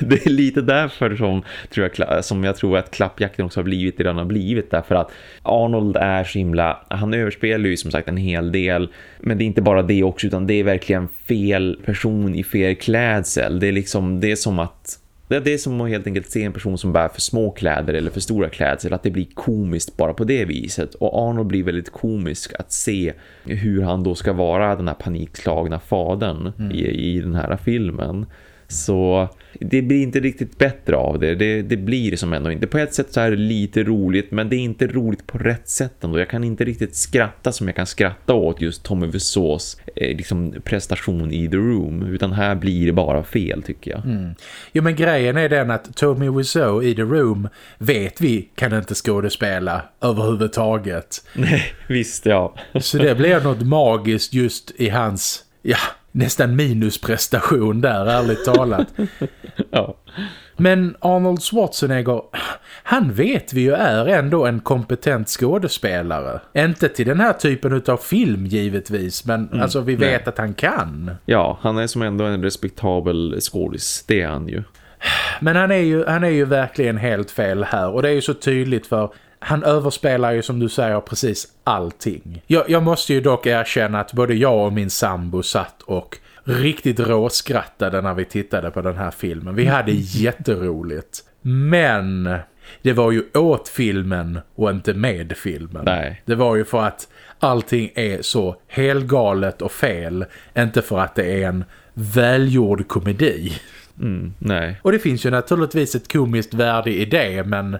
det är lite därför som, tror jag, som jag tror att klappjakten också har blivit det den har blivit. Därför att Arnold är så himla, han överspelar ju som sagt en hel del. Men det är inte bara det också utan det är verkligen fel person i fel klädsel. Det är liksom, det är som att det är som att helt enkelt se en person som bär för små kläder eller för stora klädsel, att det blir komiskt bara på det viset. Och Arnold blir väldigt komisk att se hur han då ska vara den här panikslagna fadern mm. i, i den här filmen. Så det blir inte riktigt bättre av det. det. Det blir som ändå inte. På ett sätt så är det lite roligt men det är inte roligt på rätt sätt ändå. Jag kan inte riktigt skratta som jag kan skratta åt just Tommy Wiseaus eh, liksom prestation i The Room. Utan här blir det bara fel tycker jag. Mm. Jo men grejen är den att Tommy Wiseau i The Room vet vi kan inte skådespela överhuvudtaget. Nej, visst ja. Så det blir något magiskt just i hans... Ja, nästan minusprestation där, ärligt talat. ja. Men Arnold Schwarzenegger, han vet vi ju är ändå en kompetent skådespelare. Inte till den här typen av film givetvis, men mm, alltså vi vet nej. att han kan. Ja, han är som ändå en respektabel skådis, det är han ju. Men han är ju, han är ju verkligen helt fel här och det är ju så tydligt för han överspelar ju som du säger precis allting. Jag, jag måste ju dock erkänna att både jag och min sambo satt och riktigt råskrattade när vi tittade på den här filmen. Vi hade jätteroligt. Men det var ju åt filmen och inte med filmen. Nej. Det var ju för att allting är så helgalet och fel. Inte för att det är en välgjord komedi. Mm, nej. Och det finns ju naturligtvis ett komiskt värde i det men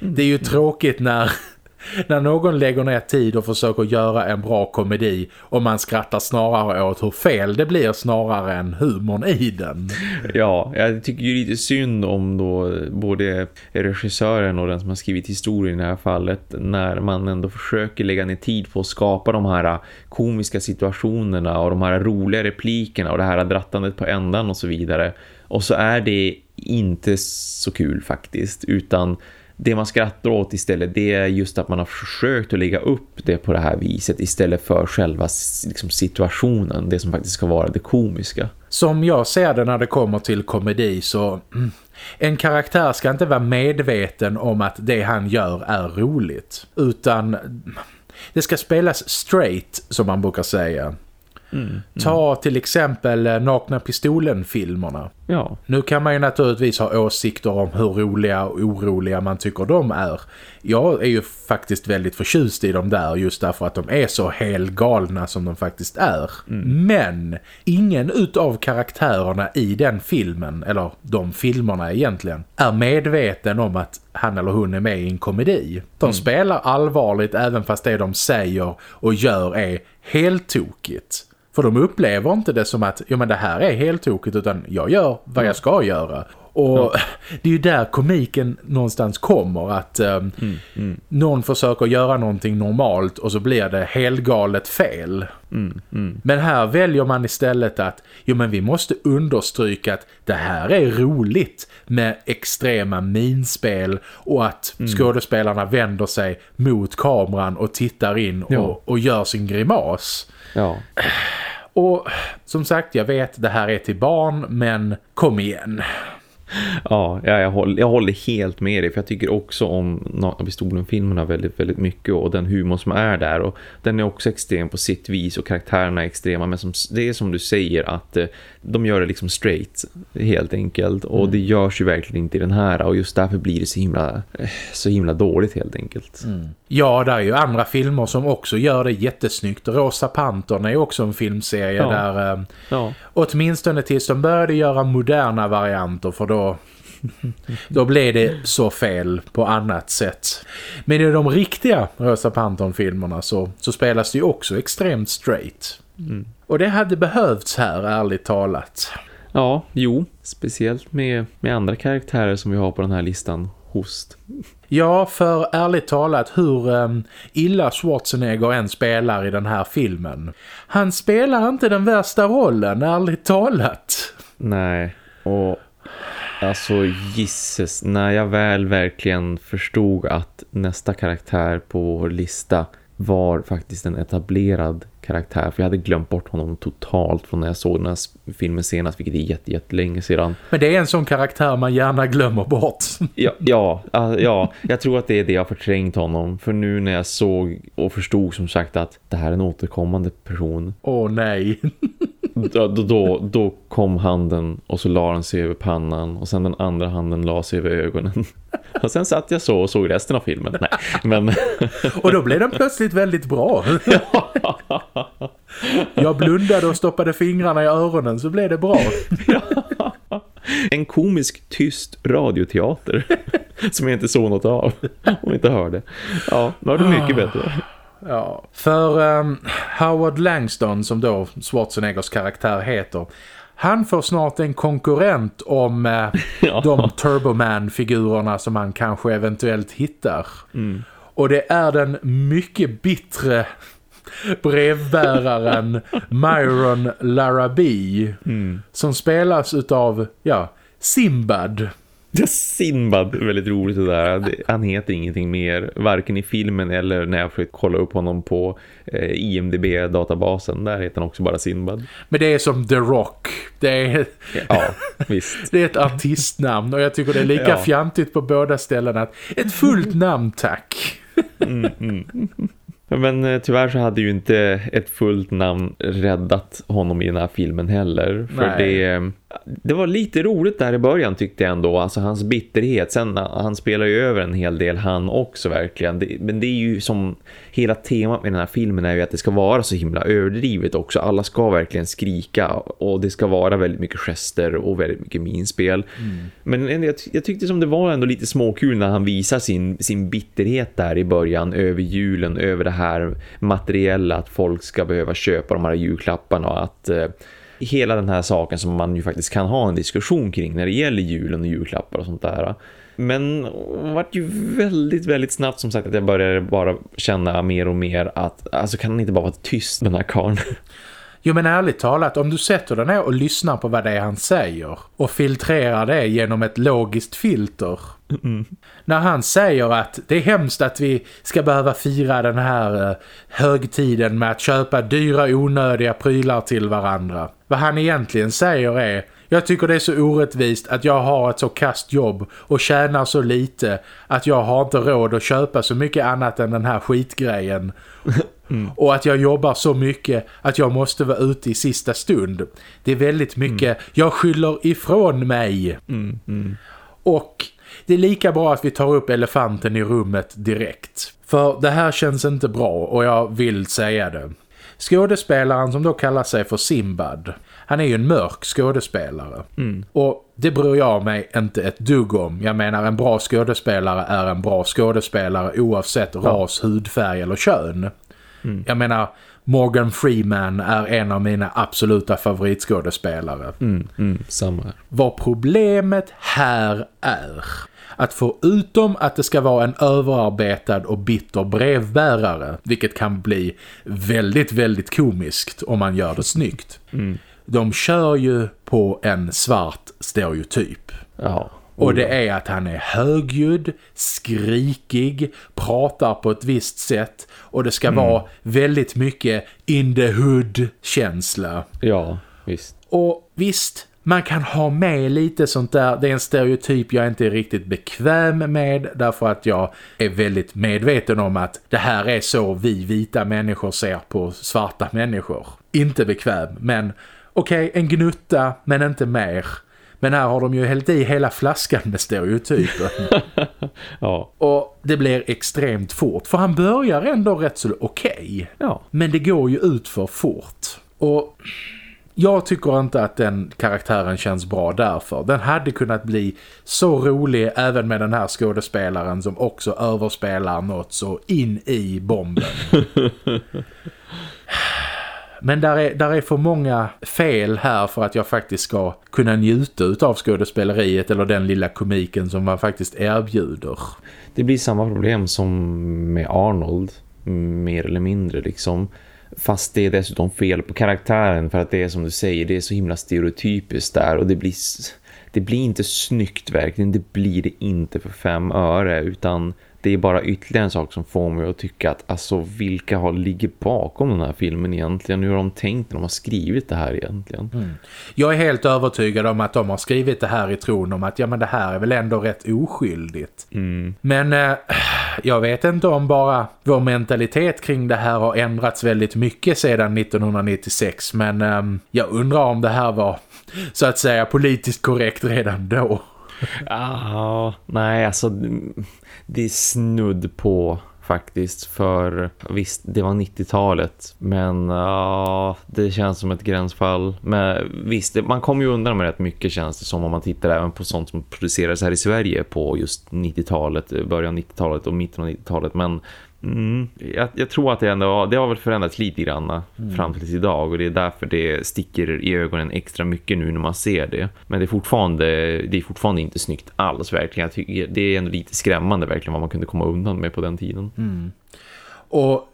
det är ju tråkigt när, när någon lägger ner tid och försöker göra en bra komedi och man skrattar snarare åt hur fel det blir snarare än humorn i den. Ja, jag tycker ju lite synd om då både regissören och den som har skrivit historien i det här fallet när man ändå försöker lägga ner tid på att skapa de här komiska situationerna och de här roliga replikerna och det här drattandet på ändan och så vidare. Och så är det inte så kul faktiskt utan det man skrattar åt istället det är just att man har försökt att lägga upp det på det här viset istället för själva liksom, situationen, det som faktiskt ska vara det komiska. Som jag ser det när det kommer till komedi så mm, en karaktär ska inte vara medveten om att det han gör är roligt utan det ska spelas straight som man brukar säga. Mm, Ta till exempel eh, Nakna pistolen-filmerna. Ja, Nu kan man ju naturligtvis ha åsikter om hur roliga och oroliga man tycker de är. Jag är ju faktiskt väldigt förtjust i dem där just därför att de är så helgalna som de faktiskt är. Men ingen utav karaktärerna i den filmen, eller de filmerna egentligen, är medveten om att han eller hon är med i en komedi. De spelar allvarligt även fast det de säger och gör är helt tokigt. För de upplever inte det som att ja men det här är helt tokigt utan jag gör vad jag ska göra. Och det är ju där komiken någonstans kommer att um, någon försöker göra någonting normalt och så blir det helgalet fel. Men här väljer man istället att jo men vi måste understryka att det här är roligt med extrema minspel och att skådespelarna vänder sig mot kameran och tittar in Ja. och gör sin grimas ja. Och som sagt, jag vet det här är till barn men kom igen. Ja, ja, jag, håller, jag håller helt med dig för jag tycker också om pistolen-filmerna väldigt, väldigt mycket och den humor som är där och den är också extrem på sitt vis och karaktärerna är extrema men som, det är som du säger att eh, de gör det liksom straight helt enkelt och det görs ju verkligen inte i den här och just därför blir det så himla, eh, så himla dåligt helt enkelt. Ja, det är ju andra filmer som också gör det jättesnyggt. Rosa Pantern är också en filmserie Ja. där eh, Ja, åtminstone tills de började göra moderna varianter för då då blev det så fel på annat sätt. Men i de riktiga Rosa Pantern-filmerna så, så spelas det ju också extremt straight. Och det hade behövts här, ärligt talat. ja jo, speciellt med, med andra karaktärer som vi har på den här listan. Host. Ja, för ärligt talat hur um, illa Schwarzenegger än spelar i den här filmen. Han spelar inte den värsta rollen, ärligt talat. Nej, och alltså gisses, när jag väl verkligen förstod att nästa karaktär på vår lista var faktiskt en etablerad karaktär. För jag hade glömt bort honom totalt från när jag såg den här filmen senast, vilket är jätte, jättelänge sedan. Men det är en sån karaktär man gärna glömmer bort. Ja, ja, ja, ja, jag tror att det är det jag har förträngt honom. För nu när jag såg och förstod som sagt att det här är en återkommande person Åh nej. då, då, då, kom handen och så la den sig över pannan och sen den andra handen la sig över ögonen. Och sen satt jag så och såg resten av filmen. Nej, men Och då blev den plötsligt väldigt bra. Jag blundade och stoppade fingrarna i öronen så blev det bra. en komisk tyst radioteater som jag inte såg något av och inte hörde. Ja, nu var det mycket bättre. Ja. För ehm, Howard Langston som då Schwarzeneggers karaktär heter han får snart en konkurrent om eh, Ja. de Turboman-figurerna som man kanske eventuellt hittar. Och det är den mycket bittre brevbäraren Myron Larrabee som spelas utav, ja, Simbad. Sinbad, väldigt roligt det där. Han heter ingenting mer, varken i filmen eller när jag försökt kolla upp honom på eh, IMDB-databasen. Där heter han också bara Sinbad. Men det är som The Rock. Det är, Ja, visst. det är ett artistnamn och jag tycker det är lika Ja. fjantigt på båda ställena. Ett fullt namn, tack. Men eh, tyvärr så hade ju inte ett fullt namn räddat honom i den här filmen heller. För Nej. det, det var lite roligt där i början tyckte jag ändå. Alltså hans bitterhet. Sen han spelar ju över en hel del han också verkligen. Det, men det är ju som hela temat med den här filmen är ju att det ska vara så himla överdrivet också. Alla ska verkligen skrika och det ska vara väldigt mycket gester och väldigt mycket minspel. Men jag, jag tyckte som det var ändå lite småkul när han visar sin, sin bitterhet där i början över julen, över det här materiella att folk ska behöva köpa de här julklapparna och att eh, hela den här saken som man ju faktiskt kan ha en diskussion kring när det gäller julen och julklappar och sånt där. Men det vart ju väldigt, väldigt snabbt som sagt att jag började bara känna mer och mer att alltså kan han inte bara vara tyst med den här karln? Jo men ärligt talat, om du sätter dig ner och lyssnar på vad det är han säger och filtrerar det genom ett logiskt filter. När han säger att det är hemskt att vi ska behöva fira den här eh, högtiden med att köpa dyra onödiga prylar till varandra. Vad han egentligen säger är jag tycker det är så orättvist att jag har ett så kast jobb och tjänar så lite att jag har inte råd att köpa så mycket annat än den här skitgrejen. Och att jag jobbar så mycket att jag måste vara ute i sista stund. Det är väldigt mycket, jag skyller ifrån mig. Och det är lika bra att vi tar upp elefanten i rummet direkt. För det här känns inte bra och jag vill säga det. Skådespelaren som då kallar sig för Simbad. Han är ju en mörk skådespelare. Och det bryr jag mig inte ett dugg om. Jag menar en bra skådespelare är en bra skådespelare oavsett ras, hudfärg eller kön. Jag menar Morgan Freeman är en av mina absoluta favoritskådespelare. Mm, samma här. Vad problemet här är att förutom att det ska vara en överarbetad och bitter brevbärare, vilket kan bli väldigt, väldigt komiskt om man gör det snyggt. De kör ju på en svart stereotyp. Ja. Och det är att han är högljudd, skrikig, pratar på ett visst sätt och det ska vara väldigt mycket in the hood-känsla. Ja, visst. Och visst, man kan ha med lite sånt där. Det är en stereotyp jag inte är riktigt bekväm med därför att jag är väldigt medveten om att det här är så vi vita människor ser på svarta människor. Inte bekväm, men okej, en gnutta men inte mer. Men här har de ju hällt i hela flaskan med stereotyper. Ja. Och det blir extremt fort. För han börjar ändå rätt så okej. Ja. Men det går ju ut för fort. Och jag tycker inte att den karaktären känns bra därför. Den hade kunnat bli så rolig även med den här skådespelaren som också överspelar något så in i bomben. Men där är, där är för många fel här för att jag faktiskt ska kunna njuta av skådespeleriet eller den lilla komiken som man faktiskt erbjuder. Det blir samma problem som med Arnold, mer eller mindre liksom. Fast det är dessutom fel på karaktären för att det är som du säger, det är så himla stereotypiskt där och det blir, det blir inte snyggt verkligen, det blir det inte för fem öre utan det är bara ytterligare en sak som får mig att tycka att alltså vilka har ligger bakom den här filmen egentligen? Hur har de tänkt när de har skrivit det här egentligen? Jag är helt övertygad om att de har skrivit det här i tron om att ja men det här är väl ändå rätt oskyldigt. Men eh, jag vet inte om bara vår mentalitet kring det här har ändrats väldigt mycket sedan 1996 men eh, jag undrar om det här var så att säga politiskt korrekt redan då. Ja, nej alltså det är snudd på faktiskt för visst det var 90-talet men ja det känns som ett gränsfall. Men visst det, man kommer ju undan med rätt mycket känns det som om man tittar även på sånt som produceras här i Sverige på just 90-talet, början av 90-talet och mitten av 90-talet men Mm, jag, jag tror att det ändå det har väl förändrats lite grann fram till idag och det är därför det sticker i ögonen extra mycket nu när man ser det. Men det är fortfarande, det är fortfarande inte snyggt alls verkligen. Jag tycker, det är ändå lite skrämmande verkligen vad man kunde komma undan med på den tiden. Och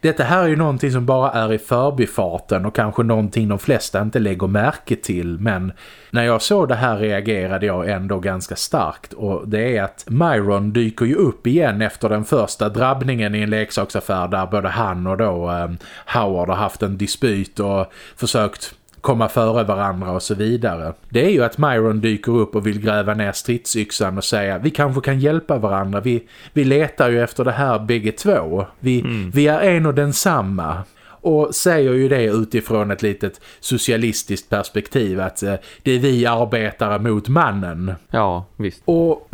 detta här är ju någonting som bara är i förbifarten och kanske någonting de flesta inte lägger märke till. Men när jag såg det här reagerade jag ändå ganska starkt. Och det är att Myron dyker ju upp igen efter den första drabbningen i en leksaksaffär där både han och då eh, Howard har haft en dispyt och försökt komma före varandra och så vidare. Det är ju att Myron dyker upp och vill gräva ner stridsyxan och säga vi kanske kan hjälpa varandra. Vi, vi letar ju efter det här bägge två. Vi, vi är en och densamma. Och säger ju det utifrån ett litet socialistiskt perspektiv att eh, det är vi arbetare mot mannen. Ja, visst. Och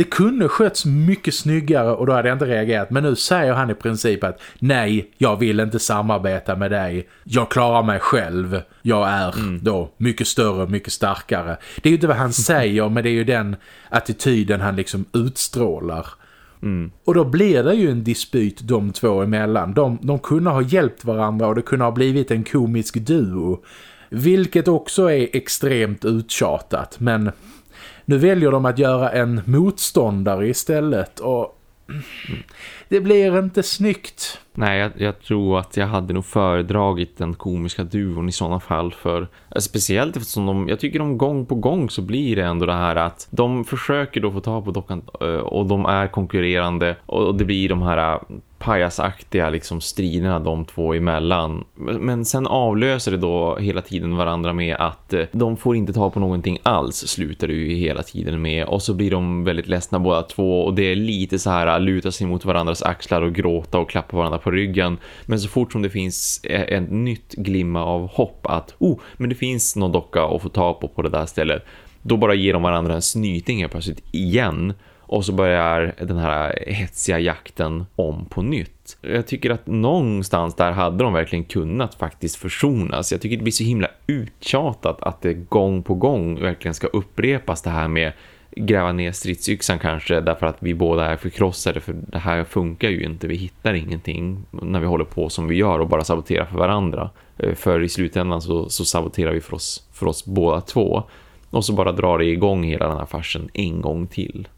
det kunde sköts mycket snyggare och då hade jag inte reagerat. Men nu säger han i princip att nej, jag vill inte samarbeta med dig. Jag klarar mig själv. Jag är då mycket större, mycket starkare. Det är ju inte vad han säger men det är ju den attityden han liksom utstrålar. Och då blir det ju en dispyt de två emellan. De, de kunde ha hjälpt varandra och det kunde ha blivit en komisk duo. Vilket också är extremt uttjatat. Men nu väljer de att göra en motståndare istället och det blir inte snyggt. Nej, jag, jag tror att jag hade nog föredragit den komiska duon i sådana fall för eh, speciellt eftersom de, jag tycker de gång på gång så blir det ändå det här att de försöker då få tag på dockan eh, och de är konkurrerande och det blir de här eh, pajasaktiga liksom striderna de två emellan. Men sen avlöser det då hela tiden varandra med att de får inte ta på någonting alls slutar det ju hela tiden med och så blir de väldigt ledsna båda två och det är lite så här att luta sig mot varandras axlar och gråta och klappa varandra på ryggen. Men så fort som det finns e- ett nytt glimma av hopp att oh, men det finns någon docka att få ta på på det där stället då bara ger de varandra en snyting helt plötsligt igen och så börjar den här hetsiga jakten om på nytt. Jag tycker att någonstans där hade de verkligen kunnat faktiskt försonas. Jag tycker det blir så himla uttjatat att det gång på gång verkligen ska upprepas det här med gräva ner stridsyxan kanske därför att vi båda är förkrossade för det här funkar ju inte, vi hittar ingenting när vi håller på som vi gör och bara saboterar för varandra. Eh, för i slutändan så, så saboterar vi för oss, för oss båda två och så bara drar det igång hela den här farsen en gång till.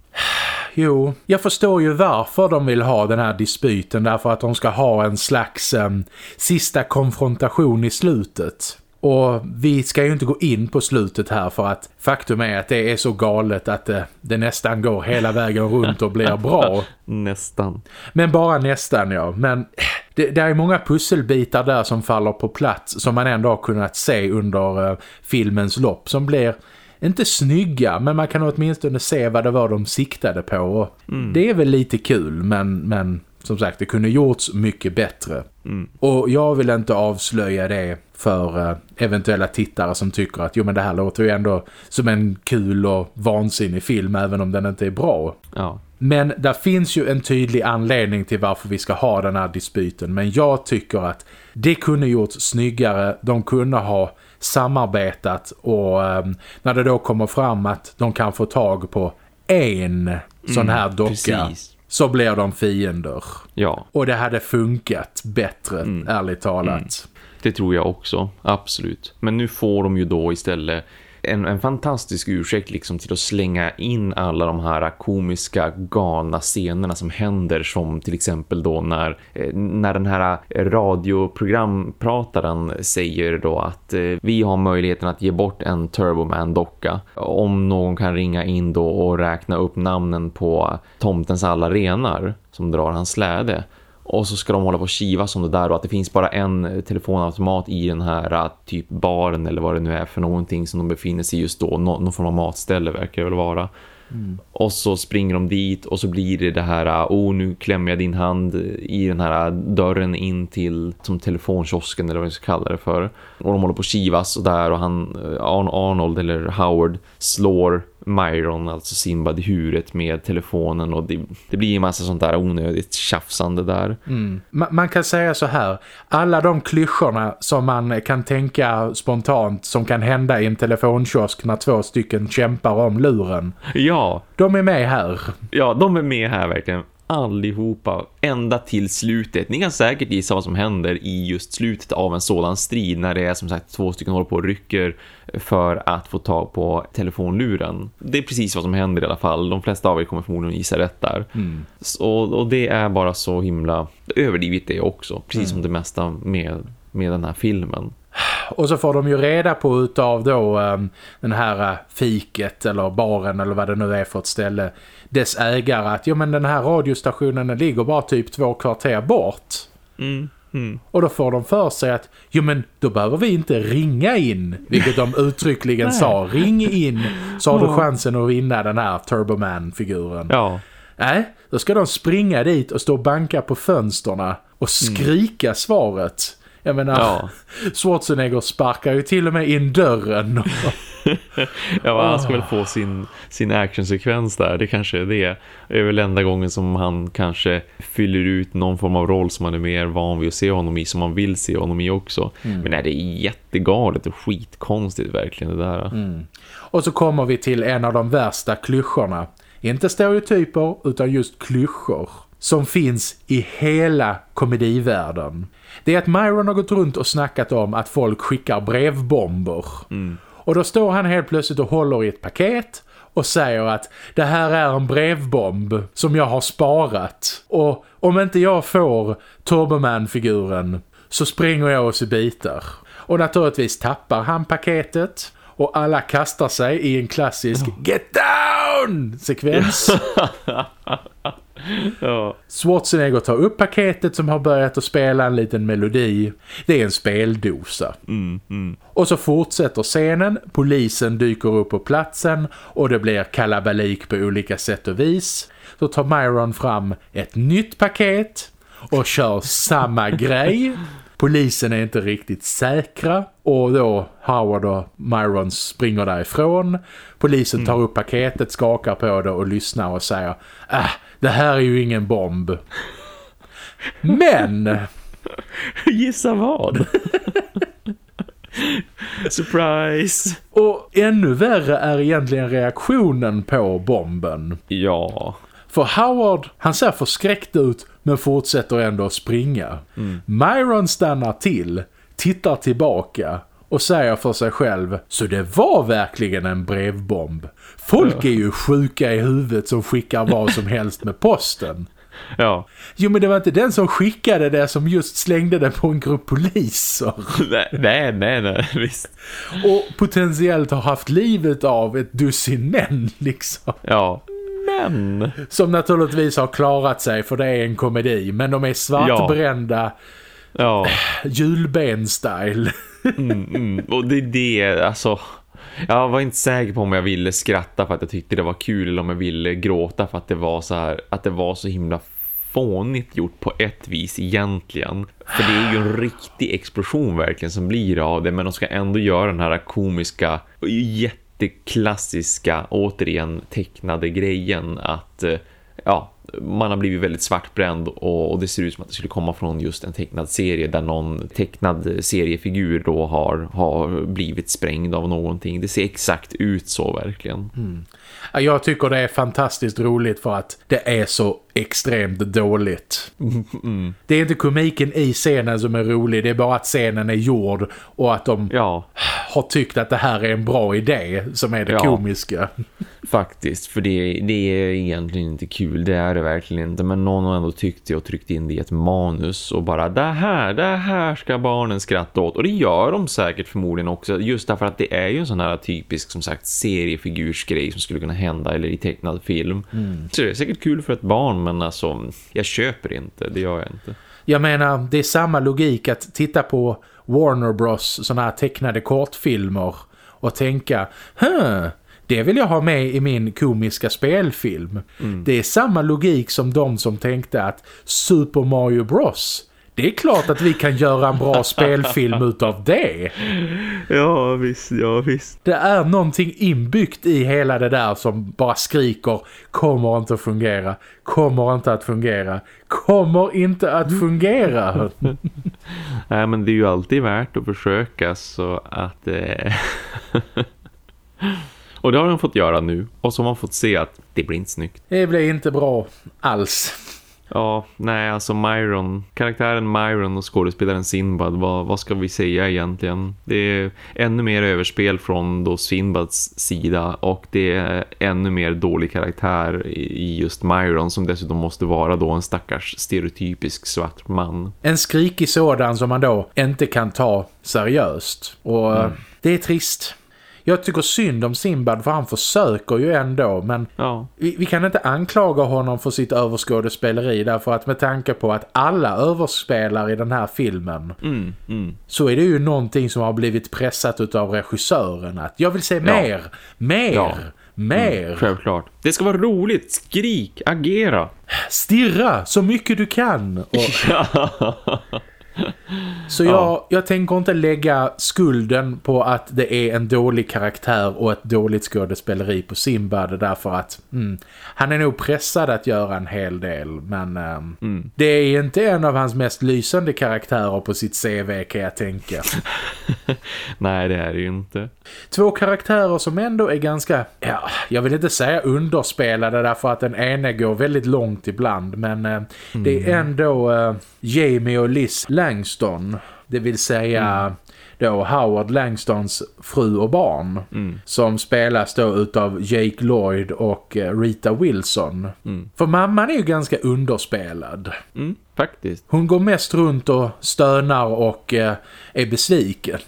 Jo, jag förstår ju varför de vill ha den här dispyten. Därför att de ska ha en slags eh, sista konfrontation i slutet. Och vi ska ju inte gå in på slutet här för att faktum är att det är så galet att det, det nästan går hela vägen runt och blir bra. Nästan. Men bara nästan ja. Men det, det är många pusselbitar där som faller på plats som man ändå har kunnat se under eh, filmens lopp som blir inte snygga men man kan åtminstone se vad det var de siktade på. Och Det är väl lite kul men, men som sagt det kunde gjorts mycket bättre. Och jag vill inte avslöja det för eh, eventuella tittare som tycker att jo men det här låter ju ändå som en kul och vansinnig film även om den inte är bra. Ja. Men där finns ju en tydlig anledning till varför vi ska ha den här dispyten. Men jag tycker att det kunde gjorts snyggare. De kunde ha samarbetat och eh, när det då kommer fram att de kan få tag på en sån här docka precis. Så blir de fiender. Ja, Och det hade funkat bättre, ärligt talat. det tror jag också. Absolut. Men nu får de ju då istället en, en fantastisk ursäkt liksom till att slänga in alla de här komiska galna scenerna som händer som till exempel då när, eh, när den här eh, radioprogramprataren säger då att eh, vi har möjligheten att ge bort en Turboman-docka om någon kan ringa in då och räkna upp namnen på tomtens alla renar som drar hans släde. Och så ska de hålla på och kiva som det där och att det finns bara en telefonautomat i den här äh, typ baren eller vad det nu är för någonting som de befinner sig just då. Nå någon form av matställe verkar det väl vara. Och så springer de dit och så blir det det här, äh, oh nu klämmer jag din hand i den här dörren in till som telefonkiosken eller vad vi ska kalla det för. Och de håller på att kivas och där och han, Arn Arnold eller Howard slår Myron, alltså Simbad i huvudet med telefonen och det, det blir en massa sånt där onödigt tjafsande där. Ma- Man kan säga så här, alla de klyschorna som man kan tänka spontant som kan hända i en telefonkiosk när två stycken kämpar om luren, Ja, de är med här. ja, de är med här verkligen. Allihopa, ända till slutet. Ni kan säkert gissa vad som händer i just slutet av en sådan strid när det är som sagt två stycken håller på och rycker för att få tag på telefonluren. Det är precis vad som händer i alla fall. De flesta av er kommer förmodligen gissa rätt där. Så, och det är bara så himla överdrivet det också. Precis som det mesta med, med den här filmen. Och så får de ju reda på utav då um, den här uh, fiket eller baren eller vad det nu är för ett ställe. Dess ägare att jo men den här radiostationen ligger bara typ två kvarter bort. Och då får de för sig att jo men då behöver vi inte ringa in, vilket de uttryckligen sa. Ring in så har du chansen att vinna den här Turboman-figuren. Ja, Nej, då ska de springa dit och stå och banka på fönsterna och skrika svaret. Jag menar, Ja. Schwarzenegger sparkar ju till och med in dörren. ja han ska väl få sin, sin actionsekvens där. Det kanske är det. Det är väl enda gången som han kanske fyller ut någon form av roll som man är mer van vid att se honom i. Som man vill se honom i också. Men nej, det är jättegalet och skitkonstigt verkligen det där. Och så kommer vi till en av de värsta klyschorna. Inte stereotyper utan just klyschor. Som finns i hela komedivärlden. Det är att Myron har gått runt och snackat om att folk skickar brevbomber. Och då står han helt plötsligt och håller i ett paket och säger att det här är en brevbomb som jag har sparat. Och om inte jag får Turboman-figuren så springer jag oss i bitar. Och naturligtvis tappar han paketet och alla kastar sig i en klassisk Get down-sekvens. Ja. Schwarzenegger tar upp paketet som har börjat att spela en liten melodi. Det är en speldosa. Och så fortsätter scenen. Polisen dyker upp på platsen och det blir kalabalik på olika sätt och vis. Då tar Myron fram ett nytt paket och kör samma grej. Polisen är inte riktigt säkra och då Howard och Myron springer därifrån. Polisen tar upp paketet, skakar på det och lyssnar och säger äh, det här är ju ingen bomb. Men Gissa vad? Surprise! Och ännu värre är egentligen reaktionen på bomben. Ja. För Howard, han ser förskräckt ut men fortsätter ändå springa. Myron stannar till, tittar tillbaka och säger för sig själv så det var verkligen en brevbomb. Folk är ju sjuka i huvudet som skickar vad som helst med posten. Ja. Jo men det var inte den som skickade det som just slängde det på en grupp poliser. Nej, nej, nej, visst. Och potentiellt har haft livet av ett dussin män liksom. Ja. Men... Som naturligtvis har klarat sig för det är en komedi. Men de är svartbrända Ja. julben-style. Mm, mm. Och det är det, alltså... Jag var inte säker på om jag ville skratta för att jag tyckte det var kul eller om jag ville gråta för att det var så här, att det var så himla fånigt gjort på ett vis egentligen. För det är ju en riktig explosion verkligen som blir av det men de ska ändå göra den här komiska och jätteklassiska återigen tecknade grejen att eh, ja, man har blivit väldigt svartbränd och, och det ser ut som att det skulle komma från just en tecknad serie där någon tecknad seriefigur då har, har blivit sprängd av någonting. Det ser exakt ut så verkligen. Mm. Jag tycker det är fantastiskt roligt för att det är så extremt dåligt. Det är inte komiken i scenen som är rolig, det är bara att scenen är gjord och att de Ja, har tyckt att det här är en bra idé som är det Ja. komiska. faktiskt. För det, det är egentligen inte kul, det är det verkligen inte. Men någon har ändå tyckt det och tryckt in det i ett manus och bara det här, det här ska barnen skratta åt. Och det gör de säkert förmodligen också. Just därför att det är ju en sån här typisk som sagt seriefigursgrej som skulle kunna hända eller i tecknad film. Så det är säkert kul för ett barn men alltså jag köper inte, det gör jag inte. Jag menar, det är samma logik att titta på Warner Bros. såna här tecknade kortfilmer och tänka, huh, det vill jag ha med i min komiska spelfilm. Det är samma logik som de som tänkte att Super Mario Bros. Det är klart att vi kan göra en bra spelfilm utav det. Ja visst, ja visst. Det är någonting inbyggt i hela det där som bara skriker kommer inte att fungera, kommer inte att fungera, kommer inte att fungera. Nej men det är ju alltid värt att försöka så att... Eh... och det har de fått göra nu. Och så har man fått se att det blir inte snyggt. Det blir inte bra alls. Ja, nej alltså Myron, karaktären Myron och skådespelaren Sinbad, vad, vad ska vi säga egentligen? Det är ännu mer överspel från då Sinbads sida och det är ännu mer dålig karaktär i just Myron som dessutom måste vara då en stackars stereotypisk svart man. En skrikig sådan som man då inte kan ta seriöst. Och eh, det är trist. Jag tycker synd om Simbad för han försöker ju ändå men Ja. vi, vi kan inte anklaga honom för sitt överskådespeleri därför att med tanke på att alla överspelar i den här filmen Mm, mm. så är det ju någonting som har blivit pressat av regissören att jag vill se mer, mer, Ja. mer. Självklart. Det ska vara roligt. Skrik, agera. Stirra så mycket du kan. Och, så jag, jag tänker inte lägga skulden på att det är en dålig karaktär och ett dåligt skådespeleri på Simbad därför att mm, han är nog pressad att göra en hel del men ehm, det är inte en av hans mest lysande karaktärer på sitt CV kan jag tänka. Nej, det är det ju inte. Två karaktärer som ändå är ganska, ja, jag vill inte säga underspelade därför att den ene går väldigt långt ibland men eh, det är ändå eh, Jamie och Liz Langston, det vill säga då Howard Langstons fru och barn som spelas då utav Jake Lloyd och eh, Rita Wilson. För mamman är ju ganska underspelad. Mm, faktiskt. Hon går mest runt och stönar och eh, är besviken.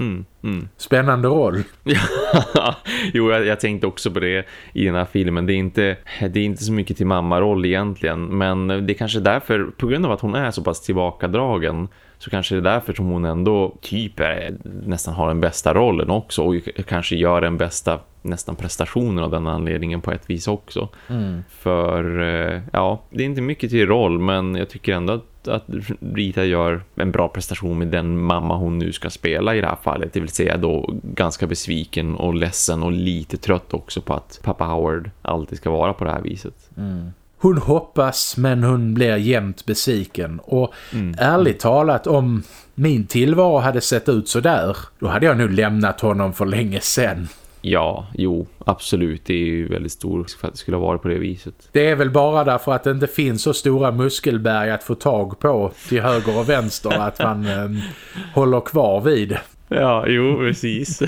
Mm, mm. Spännande roll. jo, jag, jag tänkte också på det i den här filmen. Det är inte, det är inte så mycket till mammaroll egentligen. Men det är kanske därför, på grund av att hon är så pass tillbakadragen så kanske det är därför som hon ändå typ är, nästan har den bästa rollen också och kanske gör den bästa nästan prestationen av den anledningen på ett vis också. För eh, ja, det är inte mycket till roll men jag tycker ändå att, att Rita gör en bra prestation med den mamma hon nu ska spela i det här fallet. Det vill säga då ganska besviken och ledsen och lite trött också på att pappa Howard alltid ska vara på det här viset. Hon hoppas men hon blir jämt besviken och ärligt talat om min tillvaro hade sett ut så där då hade jag nog lämnat honom för länge sedan. Ja, jo, absolut. Det är ju väldigt stor för att det skulle ha varit på det viset. Det är väl bara därför att det inte finns så stora muskelberg att få tag på till höger och vänster att man eh, håller kvar vid. Ja, jo, precis.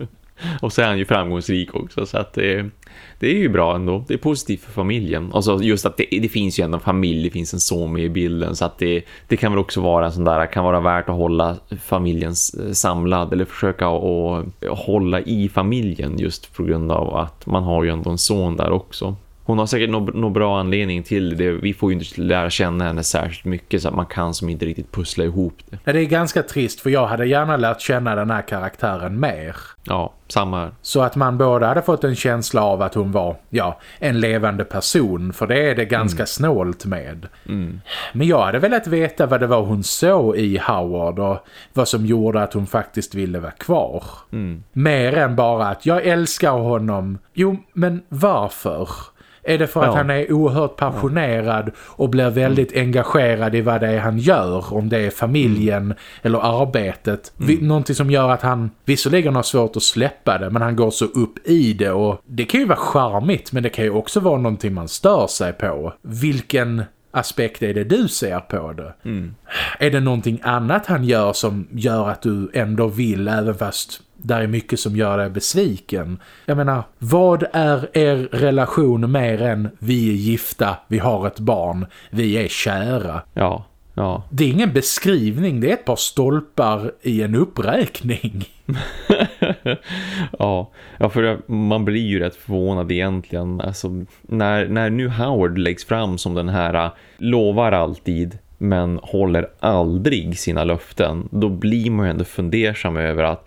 och så är han ju framgångsrik också så att det, det är ju bra ändå. Det är positivt för familjen. Alltså just att det, det finns ju ändå en familj, det finns en son med i bilden så att det, det kan väl också vara en sån där, kan vara värt att hålla familjen eh, samlad eller försöka att hålla i familjen just på grund av att man har ju ändå en son där också. Hon har säkert någon nå bra anledning till det. Vi får ju inte lära känna henne särskilt mycket så att man kan som inte riktigt pussla ihop det. Det är ganska trist för jag hade gärna lärt känna den här karaktären mer. Ja, samma. Så att man både hade fått en känsla av att hon var, ja, en levande person. För det är det ganska snålt med. Men jag hade velat veta vad det var hon såg i Howard och vad som gjorde att hon faktiskt ville vara kvar. Mer än bara att jag älskar honom. Jo, men varför? Är det för att Ja. han är oerhört passionerad och blir väldigt engagerad i vad det är han gör? Om det är familjen eller arbetet. Vi, någonting som gör att han visserligen har svårt att släppa det men han går så upp i det och det kan ju vara charmigt men det kan ju också vara någonting man stör sig på. Vilken aspekt är det du ser på det? Är det någonting annat han gör som gör att du ändå vill även fast där är mycket som gör dig besviken? Jag menar, vad är er relation mer än vi är gifta, vi har ett barn, vi är kära? Ja, ja. Det är ingen beskrivning, det är ett par stolpar i en uppräkning. ja, ja, för man blir ju rätt förvånad egentligen. Alltså, när, när nu Howard läggs fram som den här äh, lovar alltid men håller aldrig sina löften, då blir man ju ändå fundersam över att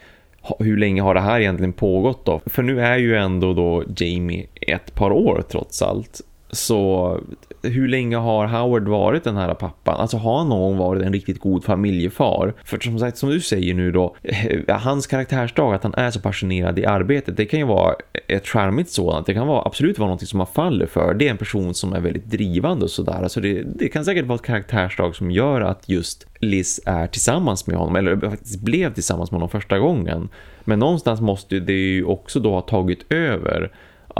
hur länge har det här egentligen pågått då? För nu är ju ändå då Jamie ett par år trots allt. Så hur länge har Howard varit den här pappan? Alltså har han någon gång varit en riktigt god familjefar? För som sagt, som du säger nu då, eh, hans karaktärsdrag, att han är så passionerad i arbetet, det kan ju vara ett charmigt sådant. Det kan vara absolut vara något som man faller för. Det är en person som är väldigt drivande och sådär. Alltså det, det kan säkert vara ett karaktärsdrag som gör att just Liz är tillsammans med honom, eller faktiskt blev tillsammans med honom första gången. Men någonstans måste det ju också då ha tagit över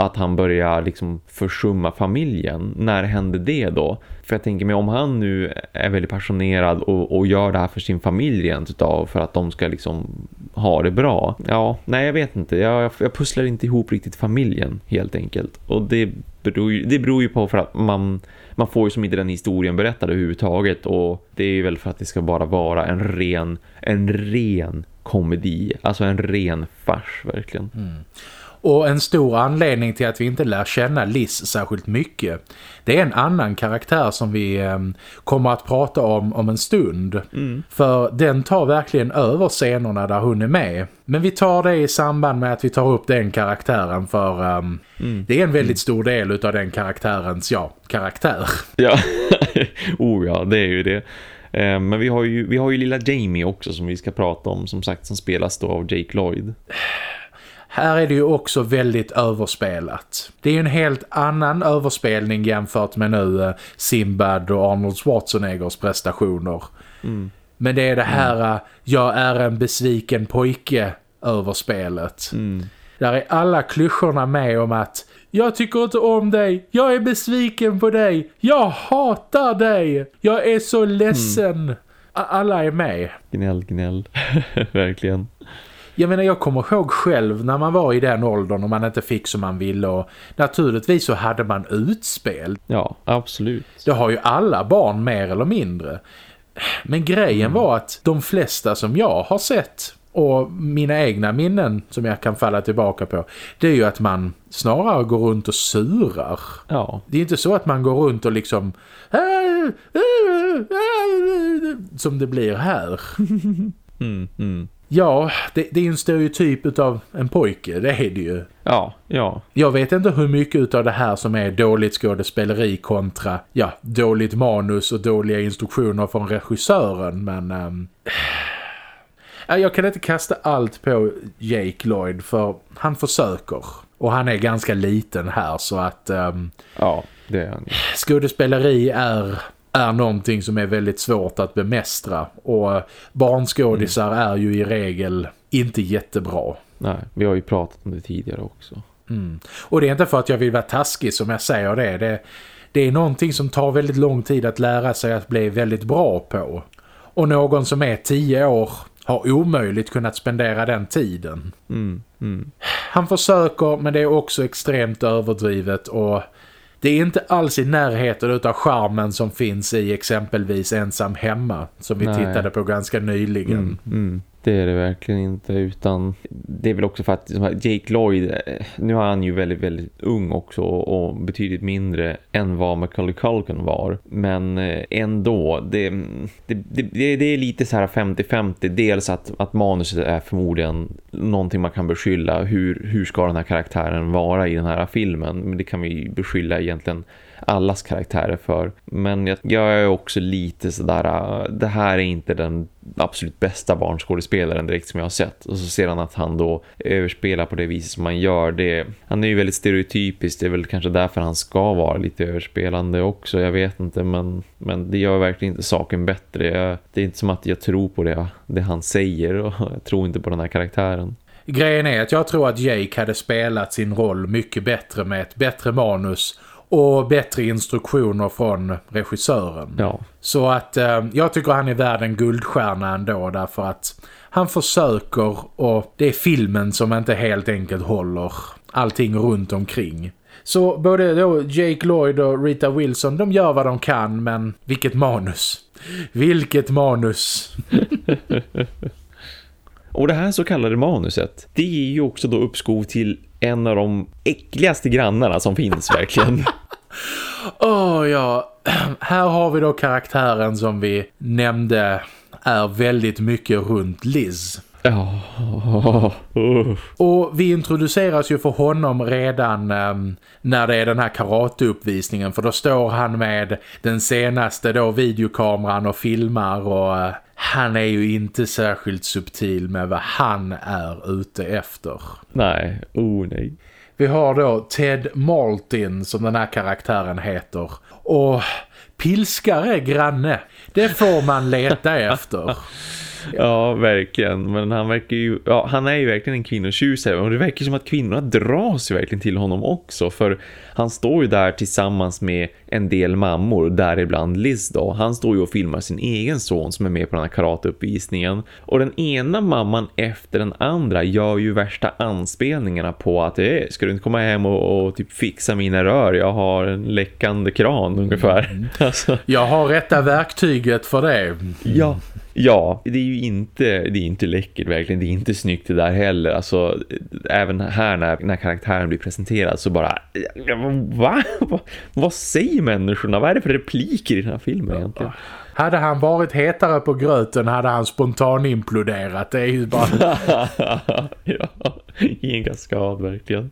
att han börjar liksom försumma familjen. När hände det då? För jag tänker mig om han nu är väldigt passionerad och, och gör det här för sin familj rent utav för att de ska liksom ha det bra. Ja, nej jag vet inte. Jag, jag pusslar inte ihop riktigt familjen helt enkelt. Och det beror, ju, det beror ju på för att man, man får ju som inte den historien berättad överhuvudtaget och det är väl för att det ska bara vara en ren, en ren komedi, alltså en ren fars verkligen. Mm. Och en stor anledning till att vi inte lär känna Liz särskilt mycket det är en annan karaktär som vi eh, kommer att prata om om en stund. För den tar verkligen över scenerna där hon är med. Men vi tar det i samband med att vi tar upp den karaktären för ehm, det är en väldigt stor del av den karaktärens, ja, karaktär. Ja, oh ja, det är ju det. Eh, Men vi har, ju, vi har ju lilla Jamie också som vi ska prata om som sagt som spelas då av Jake Lloyd. Här är det ju också väldigt överspelat. Det är ju en helt annan överspelning jämfört med nu eh, Simbad och Arnold Schwarzeneggers prestationer. Men det är det här, eh, jag är en besviken pojke överspelet. Där är alla klyschorna med om att jag tycker inte om dig, jag är besviken på dig, jag hatar dig, jag är så ledsen. A- Alla är med. Gnäll, gnäll. Verkligen. Jag menar jag kommer ihåg själv när man var i den åldern och man inte fick som man ville och naturligtvis så hade man utspel. Ja, absolut. Det har ju alla barn mer eller mindre. Men grejen var att de flesta som jag har sett och mina egna minnen som jag kan falla tillbaka på det är ju att man snarare går runt och surar. Ja, Det är inte så att man går runt och liksom som det blir här. mm, mm. Ja, det, det är ju en stereotyp utav en pojke, det är det ju. ja, ja. Jag vet inte hur mycket av det här som är dåligt skådespeleri kontra, ja, dåligt manus och dåliga instruktioner från regissören, men... ja, jag kan inte kasta allt på Jake Lloyd för han försöker. Och han är ganska liten här så att ehm, Ja, det är han skådespeleri är, är någonting som är väldigt svårt att bemästra. Och barnskådisar är ju i regel inte jättebra. Nej, vi har ju pratat om det tidigare också. Och det är inte för att jag vill vara taskig som jag säger det. Det, det är någonting som tar väldigt lång tid att lära sig att bli väldigt bra på. Och någon som är tio år har omöjligt kunnat spendera den tiden. Mm, mm. Han försöker men det är också extremt överdrivet och det är inte alls i närheten utav charmen som finns i exempelvis Ensam hemma som vi Nej. tittade på ganska nyligen. Mm, mm. Det är det verkligen inte utan det är väl också för att Jake Lloyd, eh, nu är han ju väldigt, väldigt ung också och betydligt mindre än vad Macaulay Culkin var. Men eh, ändå, det, det, det, det är lite så här 50-50. Dels att, att manuset är förmodligen någonting man kan beskylla. Hur, hur ska den här karaktären vara i den här filmen? Men det kan vi beskylla egentligen allas karaktärer för. Men jag, jag är också lite sådär, äh, det här är inte den absolut bästa barnskådespelaren direkt som jag har sett. Och så ser han att han då överspelar på det viset som man gör. Det, han är ju väldigt stereotypisk, det är väl kanske därför han ska vara lite överspelande också. Jag vet inte, men, men det gör verkligen inte saken bättre. Jag, det är inte som att jag tror på det, det han säger och jag tror inte på den här karaktären. Grejen är att jag tror att Jake hade spelat sin roll mycket bättre med ett bättre manus och bättre instruktioner från regissören. Ja, Så att eh, jag tycker han är värd en guldstjärna ändå därför att han försöker och det är filmen som inte helt enkelt håller allting runt omkring. Så både då Jake Lloyd och Rita Wilson de gör vad de kan men vilket manus. Vilket manus. Och det här så kallade manuset, det ger ju också då uppskov till en av de äckligaste grannarna som finns verkligen. Åh ja, här har vi då karaktären som vi nämnde är väldigt mycket runt Liz. Ja, uh. Och vi introduceras ju för honom redan ehm, när det är den här karateuppvisningen för då står han med den senaste då videokameran och filmar och eh, han är ju inte särskilt subtil med vad han är ute efter. nej, oh nej. Vi har då Ted Martin som den här karaktären heter och pilskare granne, det får man leta efter. Ja, verkligen. Men han verkar ju, ja, han är ju verkligen en kvinnotjusare och det verkar som att kvinnorna dras ju verkligen till honom också för han står ju där tillsammans med en del mammor, däribland Liz då. Han står ju och filmar sin egen son som är med på den här karateuppvisningen. Och den ena mamman efter den andra gör ju värsta anspelningarna på att eh, ska du inte komma hem och, och typ fixa mina rör? Jag har en läckande kran ungefär. Mm. Alltså. Jag har rätta verktyget för det. Ja, Ja, det är ju inte, det är inte läckert verkligen, det är inte snyggt det där heller. Alltså, även här när, när karaktären blir presenterad så bara, va? va? Vad säger människorna? Vad är det för repliker i den här filmen egentligen? Hade han varit hetare på gröten hade han spontan imploderat. Det är ju bara... ja, i en kaskad verkligen.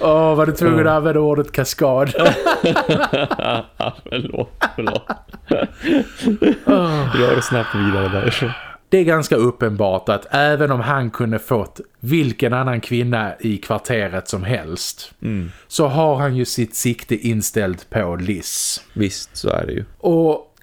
Åh, oh, var du tvungen att använda ordet kaskad? förlåt, förlåt. Rör snabbt vidare därifrån. Det är ganska uppenbart att även om han kunde fått vilken annan kvinna i kvarteret som helst mm. så har han ju sitt sikte inställt på Liz. Visst, så är det ju. Och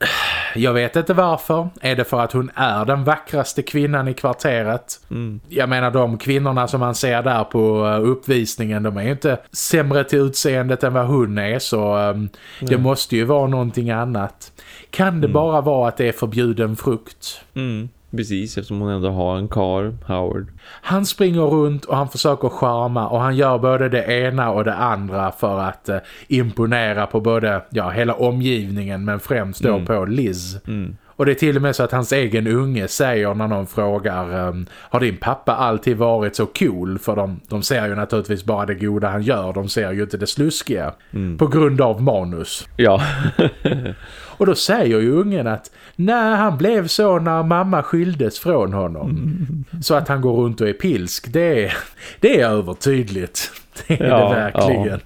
jag vet inte varför. Är det för att hon är den vackraste kvinnan i kvarteret? Mm. Jag menar de kvinnorna som man ser där på eh, uppvisningen de är ju inte sämre till utseendet än vad hon är så um, det måste ju vara någonting annat. Kan det mm. bara vara att det är förbjuden frukt? Mm. Precis, eftersom hon ändå har en kar, Howard. Han springer runt och han försöker charma och han gör både det ena och det andra för att eh, imponera på både ja, hela omgivningen men främst då mm. på Liz. Mm. Och det är till och med så att hans egen unge säger när någon frågar um, Har din pappa alltid varit så cool? För de, de ser ju naturligtvis bara det goda han gör. De ser ju inte det sluskiga. Mm. På grund av manus. Ja. och då säger ju ungen att Nej, han blev så när mamma skildes från honom. Mm. Så att han går runt och är pilsk. Det är, det är övertydligt. Det är ja, det verkligen.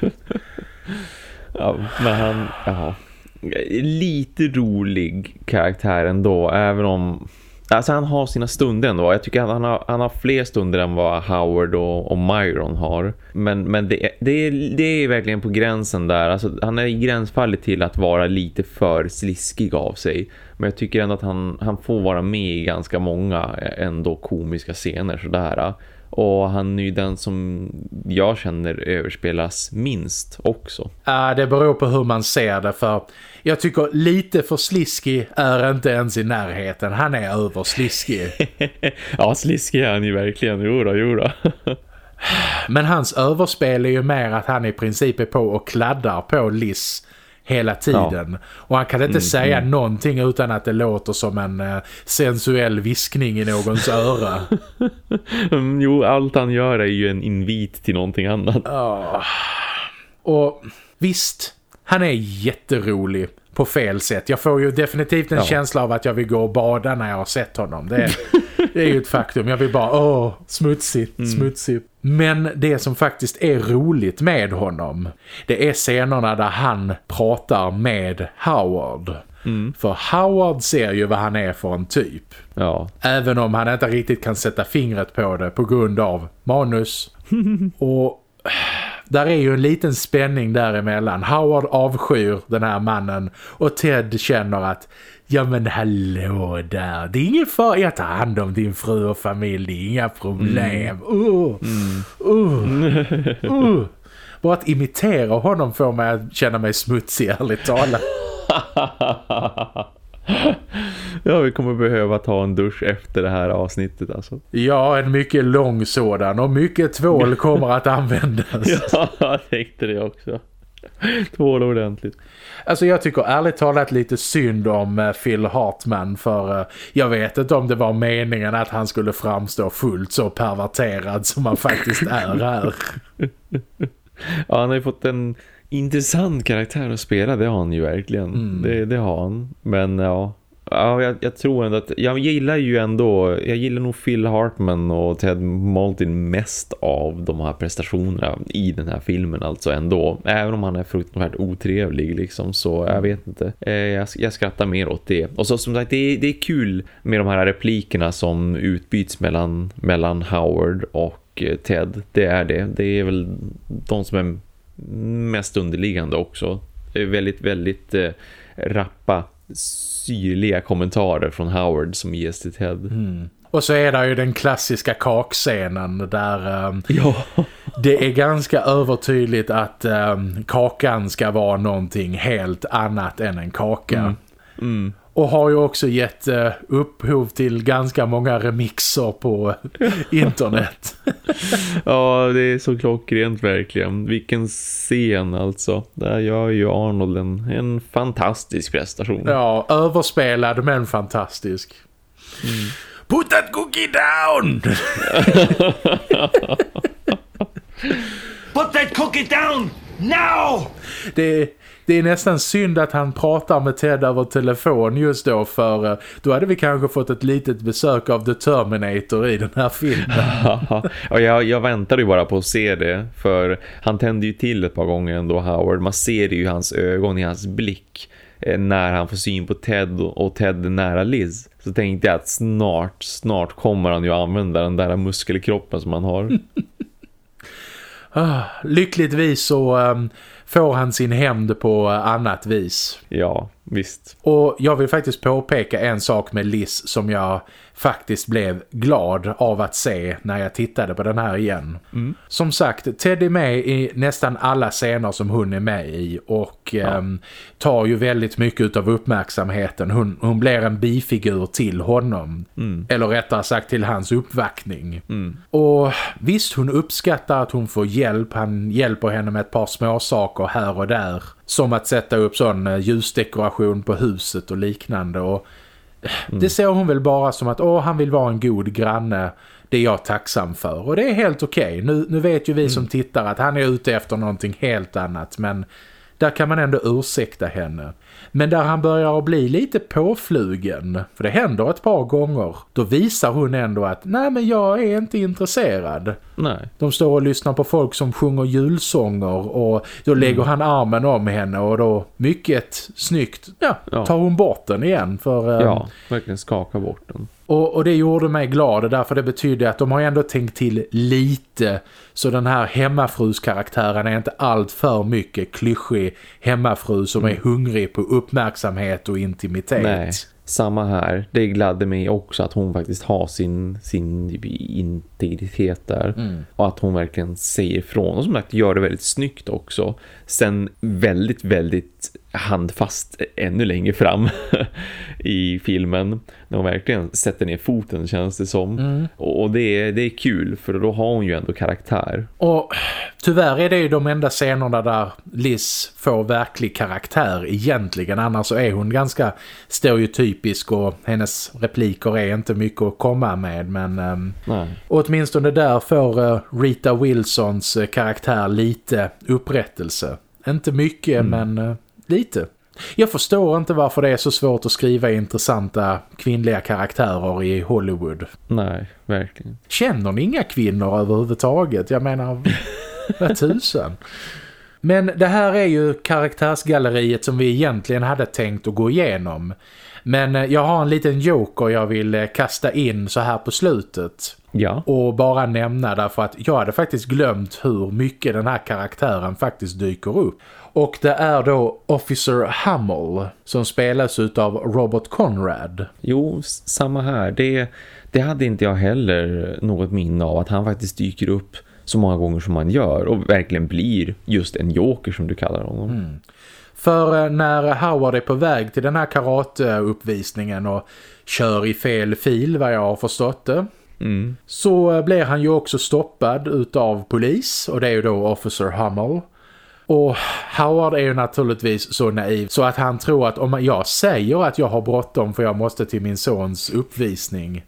Ja. ja, men han... Ja lite rolig karaktär ändå, även om Alltså han har sina stunder ändå. Jag tycker att han har, han har fler stunder än vad Howard och, och Myron har. Men, men det, det, är, det är verkligen på gränsen där. Alltså, han är i gränsfallet till att vara lite för sliskig av sig. Men jag tycker ändå att han, han får vara med i ganska många eh, ändå komiska scener sådär. Och han är ju den som jag känner överspelas minst också. Ja, det beror på hur man ser det för jag tycker lite för sliskig är inte ens i närheten. Han är över sliskig. ja, sliskig är han ju verkligen. Jodå, jodå. Men hans överspel är ju mer att han i princip är på och kladdar på Liz hela tiden. Ja. Och han kan inte mm, säga mm. någonting utan att det låter som en uh, sensuell viskning i någons öra. Mm, jo, allt han gör är ju en invit till någonting annat. Ja. Och visst, han är jätterolig på fel sätt. Jag får ju definitivt en ja. känsla av att jag vill gå och bada när jag har sett honom. Det är, det är ju ett faktum. Jag vill bara, åh, smutsigt, mm. smutsigt. Men det som faktiskt är roligt med honom, det är scenerna där han pratar med Howard. Mm. För Howard ser ju vad han är för en typ. Ja. Även om han inte riktigt kan sätta fingret på det på grund av manus. och där är ju en liten spänning däremellan. Howard avskyr den här mannen och Ted känner att ja men hallå där, det är ingen fara, jag tar hand om din fru och familj, det är inga problem. Mm. Uh, uh, uh. Bara att imitera honom får mig att känna mig smutsig, ärligt talat. Ja, vi kommer behöva ta en dusch efter det här avsnittet alltså. Ja, en mycket lång sådan och mycket tvål kommer att användas. ja, jag tänkte det också. Tvål ordentligt. Alltså jag tycker ärligt talat lite synd om uh, Phil Hartman för uh, jag vet inte om det var meningen att han skulle framstå fullt så perverterad som han faktiskt är här. ja, han har ju fått en intressant karaktär att spela, det har han ju verkligen. Mm. Det, det har han. Men ja, ja jag, jag, tror ändå att jag gillar ju ändå, jag gillar nog Phil Hartman och Ted Maltin mest av de här prestationerna i den här filmen alltså ändå. Även om han är fruktansvärt otrevlig liksom så jag vet inte. Eh, jag, jag skrattar mer åt det. Och så som sagt, det är, det är kul med de här replikerna som utbyts mellan, mellan Howard och eh, Ted. Det är det. Det är väl de som är mest underliggande också. Väldigt, väldigt eh, rappa syrliga kommentarer från Howard som ges till Ted. Och så är det ju den klassiska kakscenen där um, Ja. det är ganska övertydligt att um, kakan ska vara någonting helt annat än en kaka. Och har ju också gett uh, upphov till ganska många remixer på internet. ja, det är så klockrent verkligen. Vilken scen alltså. Där gör ju Arnold en, en fantastisk prestation. ja, överspelad men fantastisk. Put that cookie down! Put that cookie down now! Det, det är nästan synd att han pratar med Ted över telefon just då för eh, då hade vi kanske fått ett litet besök av The Terminator i den här filmen. ja, jag, jag väntade ju bara på att se det för han tände ju till ett par gånger ändå Howard. Man ser ju hans ögon, i hans blick eh, när han får syn på Ted och, Ted är nära Liz. Så tänkte jag att snart, snart kommer han ju använda den där muskelkroppen som han har. Ah, Lyckligtvis så ehm, får han sin hämnd på annat vis. ja, visst. Och jag vill faktiskt påpeka en sak med Liz som jag faktiskt blev glad av att se när jag tittade på den här igen. Som sagt, Ted är med i nästan alla scener som hon är med i och ehm, tar ju väldigt mycket av uppmärksamheten. Hon, hon blir en bifigur till honom. Eller rättare sagt till hans uppvaktning. Och visst, hon uppskattar att hon får hjälp. Han hjälper henne med ett par små saker här och där. Som att sätta upp sån eh, ljusdekoration på huset och liknande. Och eh, det ser hon väl bara som att åh, han vill vara en god granne. Det är jag tacksam för. Och det är helt okej. Nu, nu vet ju vi som tittar att han är ute efter någonting helt annat. Men där kan man ändå ursäkta henne. Men där han börjar att bli lite påflugen, för det händer ett par gånger, då visar hon ändå att nej men jag är inte intresserad. Nej. De står och lyssnar på folk som sjunger julsånger och då lägger han armen om henne och då mycket snyggt ja, Ja. tar hon bort den igen. För, eh, Ja, verkligen skaka bort den. och, och det gjorde mig glad därför det betyder att de har ändå tänkt till lite så den här hemmafruskaraktären är inte allt för mycket klyschig hemmafru som är hungrig på uppmärksamhet och intimitet. Nej, samma här. Det gladde mig också att hon faktiskt har sin, sin integritet där. Och att hon verkligen säger ifrån. Och som sagt, gör det väldigt snyggt också. Sen väldigt, väldigt handfast ännu längre fram i filmen. När hon verkligen sätter ner foten känns det som. Och, och det, är, det är kul för då har hon ju ändå karaktär. Och tyvärr är det ju de enda scenerna där Liz får verklig karaktär egentligen. Annars så är hon ganska stereotypisk och hennes repliker är inte mycket att komma med. Men ehm, Nej. åtminstone där får eh, Rita Wilsons eh, karaktär lite upprättelse. Inte mycket men eh, lite. Jag förstår inte varför det är så svårt att skriva intressanta kvinnliga karaktärer i Hollywood. Nej, verkligen. Känner ni inga kvinnor överhuvudtaget? Jag menar, vad tusen. Men det här är ju karaktärsgalleriet som vi egentligen hade tänkt att gå igenom. Men eh, jag har en liten joker jag vill eh, kasta in så här på slutet. Ja. Och bara nämna därför att jag hade faktiskt glömt hur mycket den här karaktären faktiskt dyker upp. Och det är då Officer Hummel som spelas av Robert Conrad. Jo, samma här. Det, det hade inte jag heller något minne av att han faktiskt dyker upp så många gånger som han gör och verkligen blir just en joker som du kallar honom. För eh, när Howard är på väg till den här karateuppvisningen och kör i fel fil vad jag har förstått det. Så eh, blir han ju också stoppad utav polis och det är ju då Officer Hummel. Och Howard är ju naturligtvis så naiv så att han tror att om jag säger att jag har bråttom för jag måste till min sons uppvisning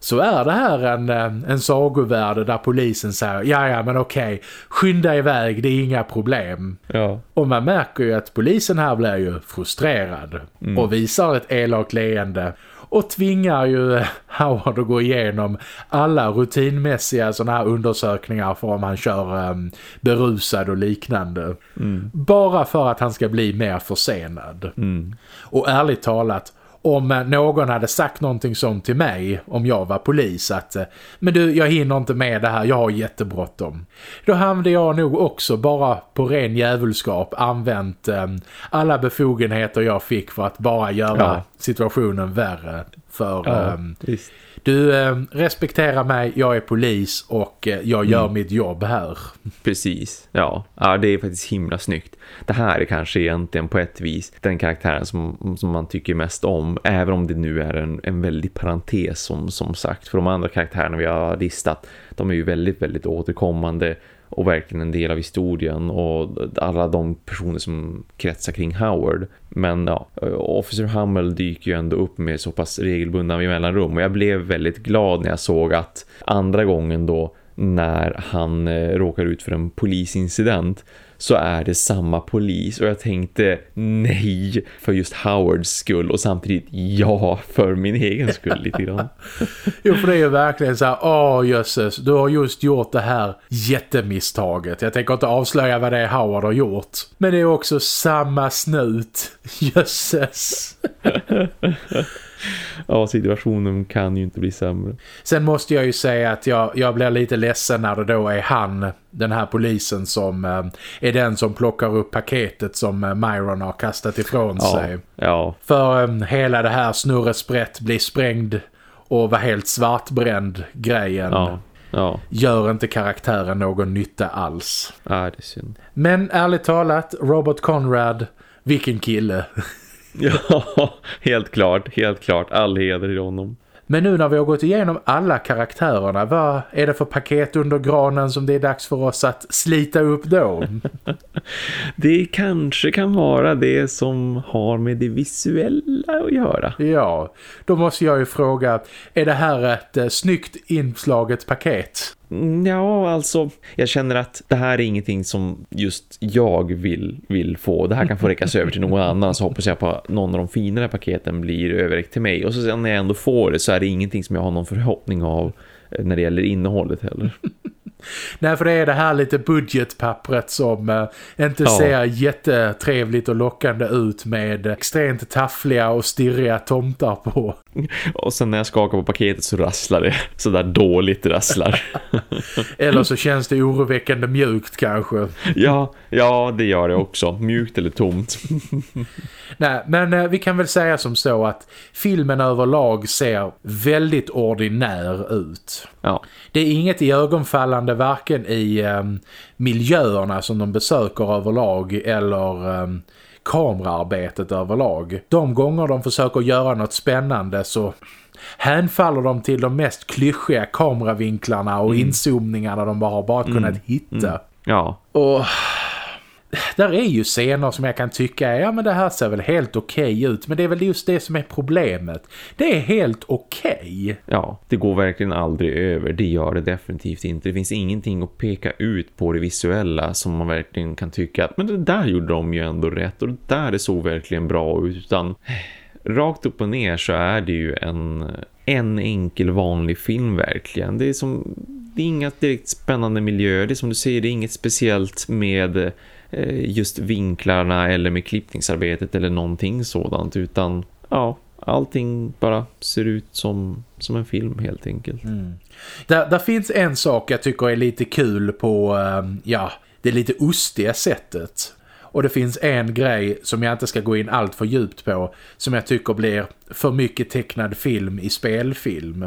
så är det här en, en sagovärld där polisen säger ja ja men okej, skynda iväg, det är inga problem. Ja. Och man märker ju att polisen här blir ju frustrerad och visar ett elakt leende och tvingar ju Howard att gå igenom alla rutinmässiga sådana här undersökningar för om han kör um, berusad och liknande. Bara för att han ska bli mer försenad. Och ärligt talat, om eh, någon hade sagt någonting sånt till mig om jag var polis att eh, men du, jag hinner inte med det här, jag har jättebråttom. Då hade jag nog också bara på ren djävulskap använt eh, alla befogenheter jag fick för att bara göra Ja. situationen värre för Ja, visst. Du eh, respekterar mig, jag är polis och eh, jag gör Mm. mitt jobb här. Precis, ja. ja. det är faktiskt himla snyggt. Det här är kanske egentligen på ett vis den karaktären som, som man tycker mest om. Även om det nu är en, en väldig parentes som, som sagt. För de andra karaktärerna vi har listat, de är ju väldigt, väldigt återkommande och verkligen en del av historien och alla de personer som kretsar kring Howard. Men ja, Officer Hummel dyker ju ändå upp med så pass regelbundna mellanrum och jag blev väldigt glad när jag såg att andra gången då när han eh, råkar ut för en polisincident så är det samma polis och jag tänkte nej för just Howards skull och samtidigt ja för min egen skull lite grann. Jo, för det är ju verkligen så här, åh jösses, du har just gjort det här jättemisstaget. Jag tänker inte avslöja vad det är Howard har gjort. Men det är också samma snut. Jösses. Ja, situationen kan ju inte bli sämre. Sen måste jag ju säga att jag, jag blir lite ledsen när det då är han, den här polisen som eh, är den som plockar upp paketet som eh, Myron har kastat ifrån Ja, sig. ja, För eh, hela det här snurresprätt blir sprängd och var helt svartbränd grejen ja, ja, gör inte karaktären någon nytta alls. ja det är synd. Men ärligt talat, Robert Conrad, vilken kille. Ja, helt klart, helt klart. All heder i honom. Men nu när vi har gått igenom alla karaktärerna, vad är det för paket under granen som det är dags för oss att slita upp då? Det kanske kan vara det som har med det visuella att göra. ja, då måste jag ju fråga, är det här ett eh, snyggt inslaget paket? Ja, alltså jag känner att det här är ingenting som just jag vill, vill få. Det här kan få räckas över till någon annan så hoppas jag på att någon av de finare paketen blir överräckt till mig. Och så sen när jag ändå får det så är det ingenting som jag har någon förhoppning av eh, när det gäller innehållet heller. Nej, för det är det här lite budgetpappret som eh, inte Ja. ser jättetrevligt och lockande ut med extremt taffliga och stirriga tomtar på. Och sen när jag skakar på paketet så rasslar det. Så där dåligt rasslar. Eller så känns det oroväckande mjukt kanske. Ja, ja det gör det också. Mjukt eller tomt. Nej, men eh, vi kan väl säga som så att filmen överlag ser väldigt ordinär ut. Ja, Det är inget i ögonfallande varken i eh, miljöerna som de besöker överlag eller eh, kameraarbetet överlag. De gånger de försöker göra något spännande så hänfaller de till de mest klyschiga kameravinklarna och inzoomningarna de bara har bara kunnat hitta. ja. Och där är ju scener som jag kan tycka, ja men det här ser väl helt okej ut. Men det är väl just det som är problemet. Det är helt okej. Ja, det går verkligen aldrig över. Det gör det definitivt inte. Det finns ingenting att peka ut på det visuella som man verkligen kan tycka att men det där gjorde de ju ändå rätt och det där det såg verkligen bra ut. Utan rakt upp och ner så är det ju en, en enkel vanlig film verkligen. Det är som det är inga direkt spännande miljöer. Det är som du säger, det är inget speciellt med just vinklarna eller med klippningsarbetet eller någonting sådant utan ja, allting bara ser ut som, som en film helt enkelt. Där, där finns en sak jag tycker är lite kul på, eh, ja, det lite ostiga sättet. Och det finns en grej som jag inte ska gå in allt för djupt på som jag tycker blir för mycket tecknad film i spelfilm.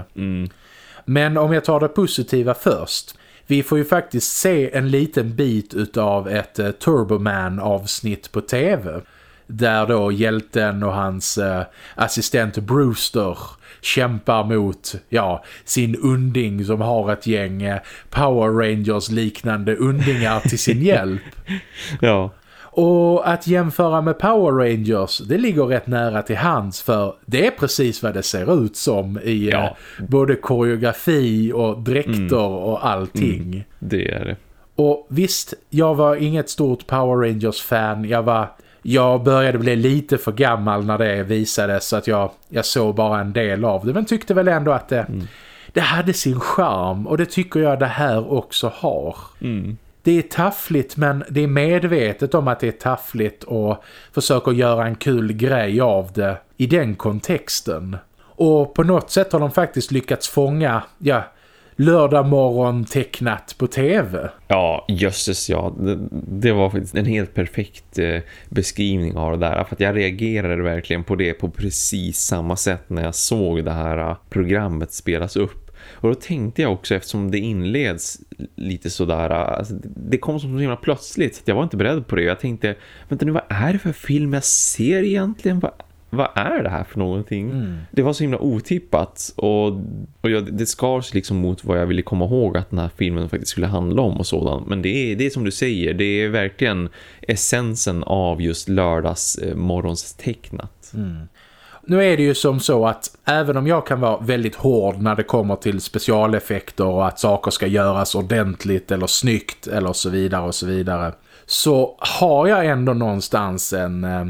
Men om jag tar det positiva först. Vi får ju faktiskt se en liten bit utav ett eh, Turboman-avsnitt på tv. Där då hjälten och hans eh, assistent Brewster kämpar mot ja, sin unding som har ett gäng eh, Power Rangers liknande undingar till sin hjälp. Ja, Och att jämföra med Power Rangers, det ligger rätt nära till hands för det är precis vad det ser ut som i Ja. eh, både koreografi och dräkter och allting. det är det. Och visst, jag var inget stort Power Rangers-fan. Jag var... Jag började bli lite för gammal när det visades så att jag, jag såg bara en del av det. Men tyckte väl ändå att det, det hade sin charm och det tycker jag det här också har. Det är taffligt men det är medvetet om att det är taffligt och försöker göra en kul grej av det i den kontexten. Och på något sätt har de faktiskt lyckats fånga, ja, lördag morgon tecknat på tv. Ja, jösses ja. Det, det, var faktiskt en helt perfekt eh, beskrivning av det där. För att jag reagerade verkligen på det på precis samma sätt när jag såg det här eh, programmet spelas upp. Och då tänkte jag också eftersom det inleds lite sådär, alltså, det kom som så himla plötsligt så jag var inte beredd på det. Jag tänkte, vänta nu vad är det för film jag ser egentligen? Vad, vad är det här för någonting? Mm. Det var så himla otippat och, och jag, det skars liksom mot vad jag ville komma ihåg att den här filmen faktiskt skulle handla om och sådant. Men det är, det är som du säger, det är verkligen essensen av just lördags eh, morgons tecknat. Mm. Nu är det ju som så att även om jag kan vara väldigt hård när det kommer till specialeffekter och att saker ska göras ordentligt eller snyggt eller så vidare och så vidare så har jag ändå någonstans en... Eh,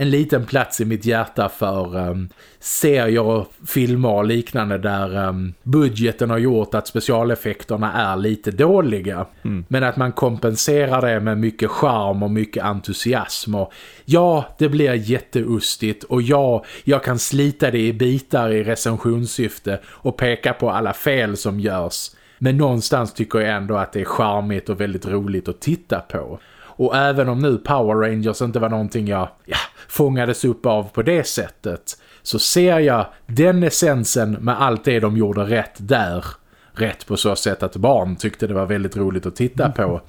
en liten plats i mitt hjärta för um, serier och filmer och liknande där um, budgeten har gjort att specialeffekterna är lite dåliga. Mm. Men att man kompenserar det med mycket charm och mycket entusiasm. Och ja, det blir jätteustigt och ja, jag kan slita det i bitar i recensionssyfte och peka på alla fel som görs. Men någonstans tycker jag ändå att det är charmigt och väldigt roligt att titta på. Och även om nu Power Rangers inte var någonting jag ja, fångades upp av på det sättet så ser jag den essensen med allt det de gjorde rätt där. Rätt på så sätt att barn tyckte det var väldigt roligt att titta på.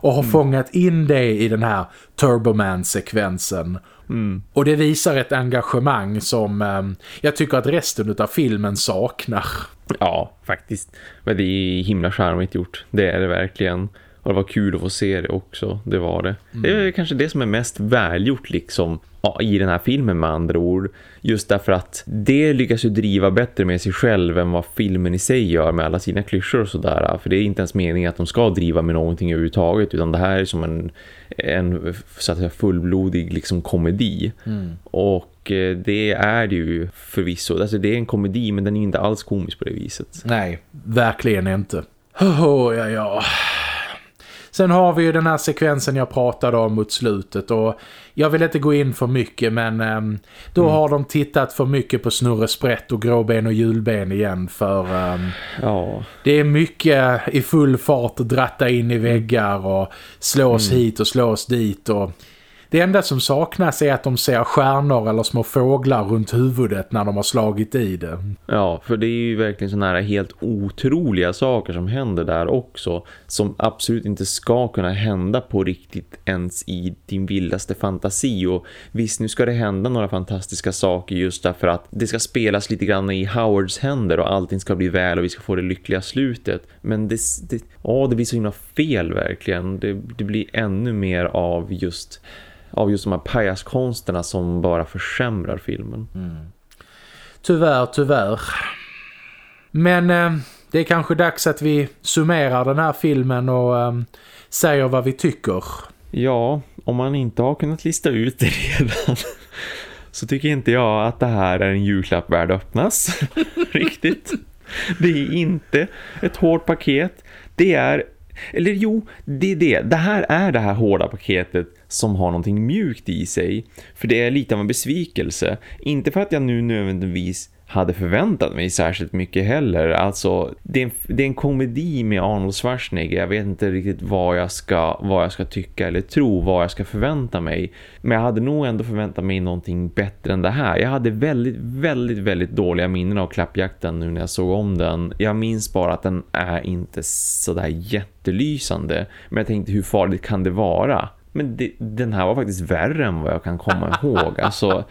Och har fångat in det i den här Turboman-sekvensen. Mm. Och det visar ett engagemang som eh, jag tycker att resten av filmen saknar. Ja, faktiskt. Men det är himla charmigt gjort. Det är det verkligen. Och det var kul att få se det också, det var det. Mm. Det är kanske det som är mest välgjort liksom ja, i den här filmen med andra ord. Just därför att det lyckas ju driva bättre med sig själv än vad filmen i sig gör med alla sina klyschor och sådär. För det är inte ens meningen att de ska driva med någonting överhuvudtaget utan det här är som en, en så att säga, fullblodig liksom komedi. Mm. Och eh, det är det ju förvisso. Alltså det är en komedi men den är inte alls komisk på det viset. Nej, verkligen inte. Oh, ja, ja. Sen har vi ju den här sekvensen jag pratade om mot slutet och jag vill inte gå in för mycket men eh, då mm. har de tittat för mycket på Snurre Sprätt och Gråben och Julben igen för eh, ja. det är mycket i full fart att dratta in i väggar och slås mm. hit och slås dit och det enda som saknas är att de ser stjärnor eller små fåglar runt huvudet när de har slagit i det. Ja, för det är ju verkligen sådana här helt otroliga saker som händer där också. Som absolut inte ska kunna hända på riktigt ens i din vildaste fantasi. Och visst, nu ska det hända några fantastiska saker just därför att det ska spelas lite grann i Howards händer och allting ska bli väl och vi ska få det lyckliga slutet. Men det, det, åh, det blir så himla fel verkligen. Det, det blir ännu mer av just av just de här pajaskonsterna som bara försämrar filmen. Mm. Tyvärr, tyvärr. Men eh, det är kanske dags att vi summerar den här filmen och um, säger vad vi tycker. Ja, om man inte har kunnat lista ut det redan så tycker inte jag att det här är en julklapp värd att öppnas. Riktigt. Det är inte ett hårt paket. Det är eller jo, det är det. Det här är det här hårda paketet som har någonting mjukt i sig. För det är lite av en besvikelse. Inte för att jag nu nödvändigtvis hade förväntat mig särskilt mycket heller. Alltså, det är, en, det är en komedi med Arnold Schwarzenegger. Jag vet inte riktigt vad jag, ska, vad jag ska tycka eller tro, vad jag ska förvänta mig. Men jag hade nog ändå förväntat mig någonting bättre än det här. Jag hade väldigt, väldigt, väldigt dåliga minnen av klappjakten nu när jag såg om den. Jag minns bara att den är inte sådär jättelysande. Men jag tänkte, hur farligt kan det vara? Men det, den här var faktiskt värre än vad jag kan komma ihåg. Alltså,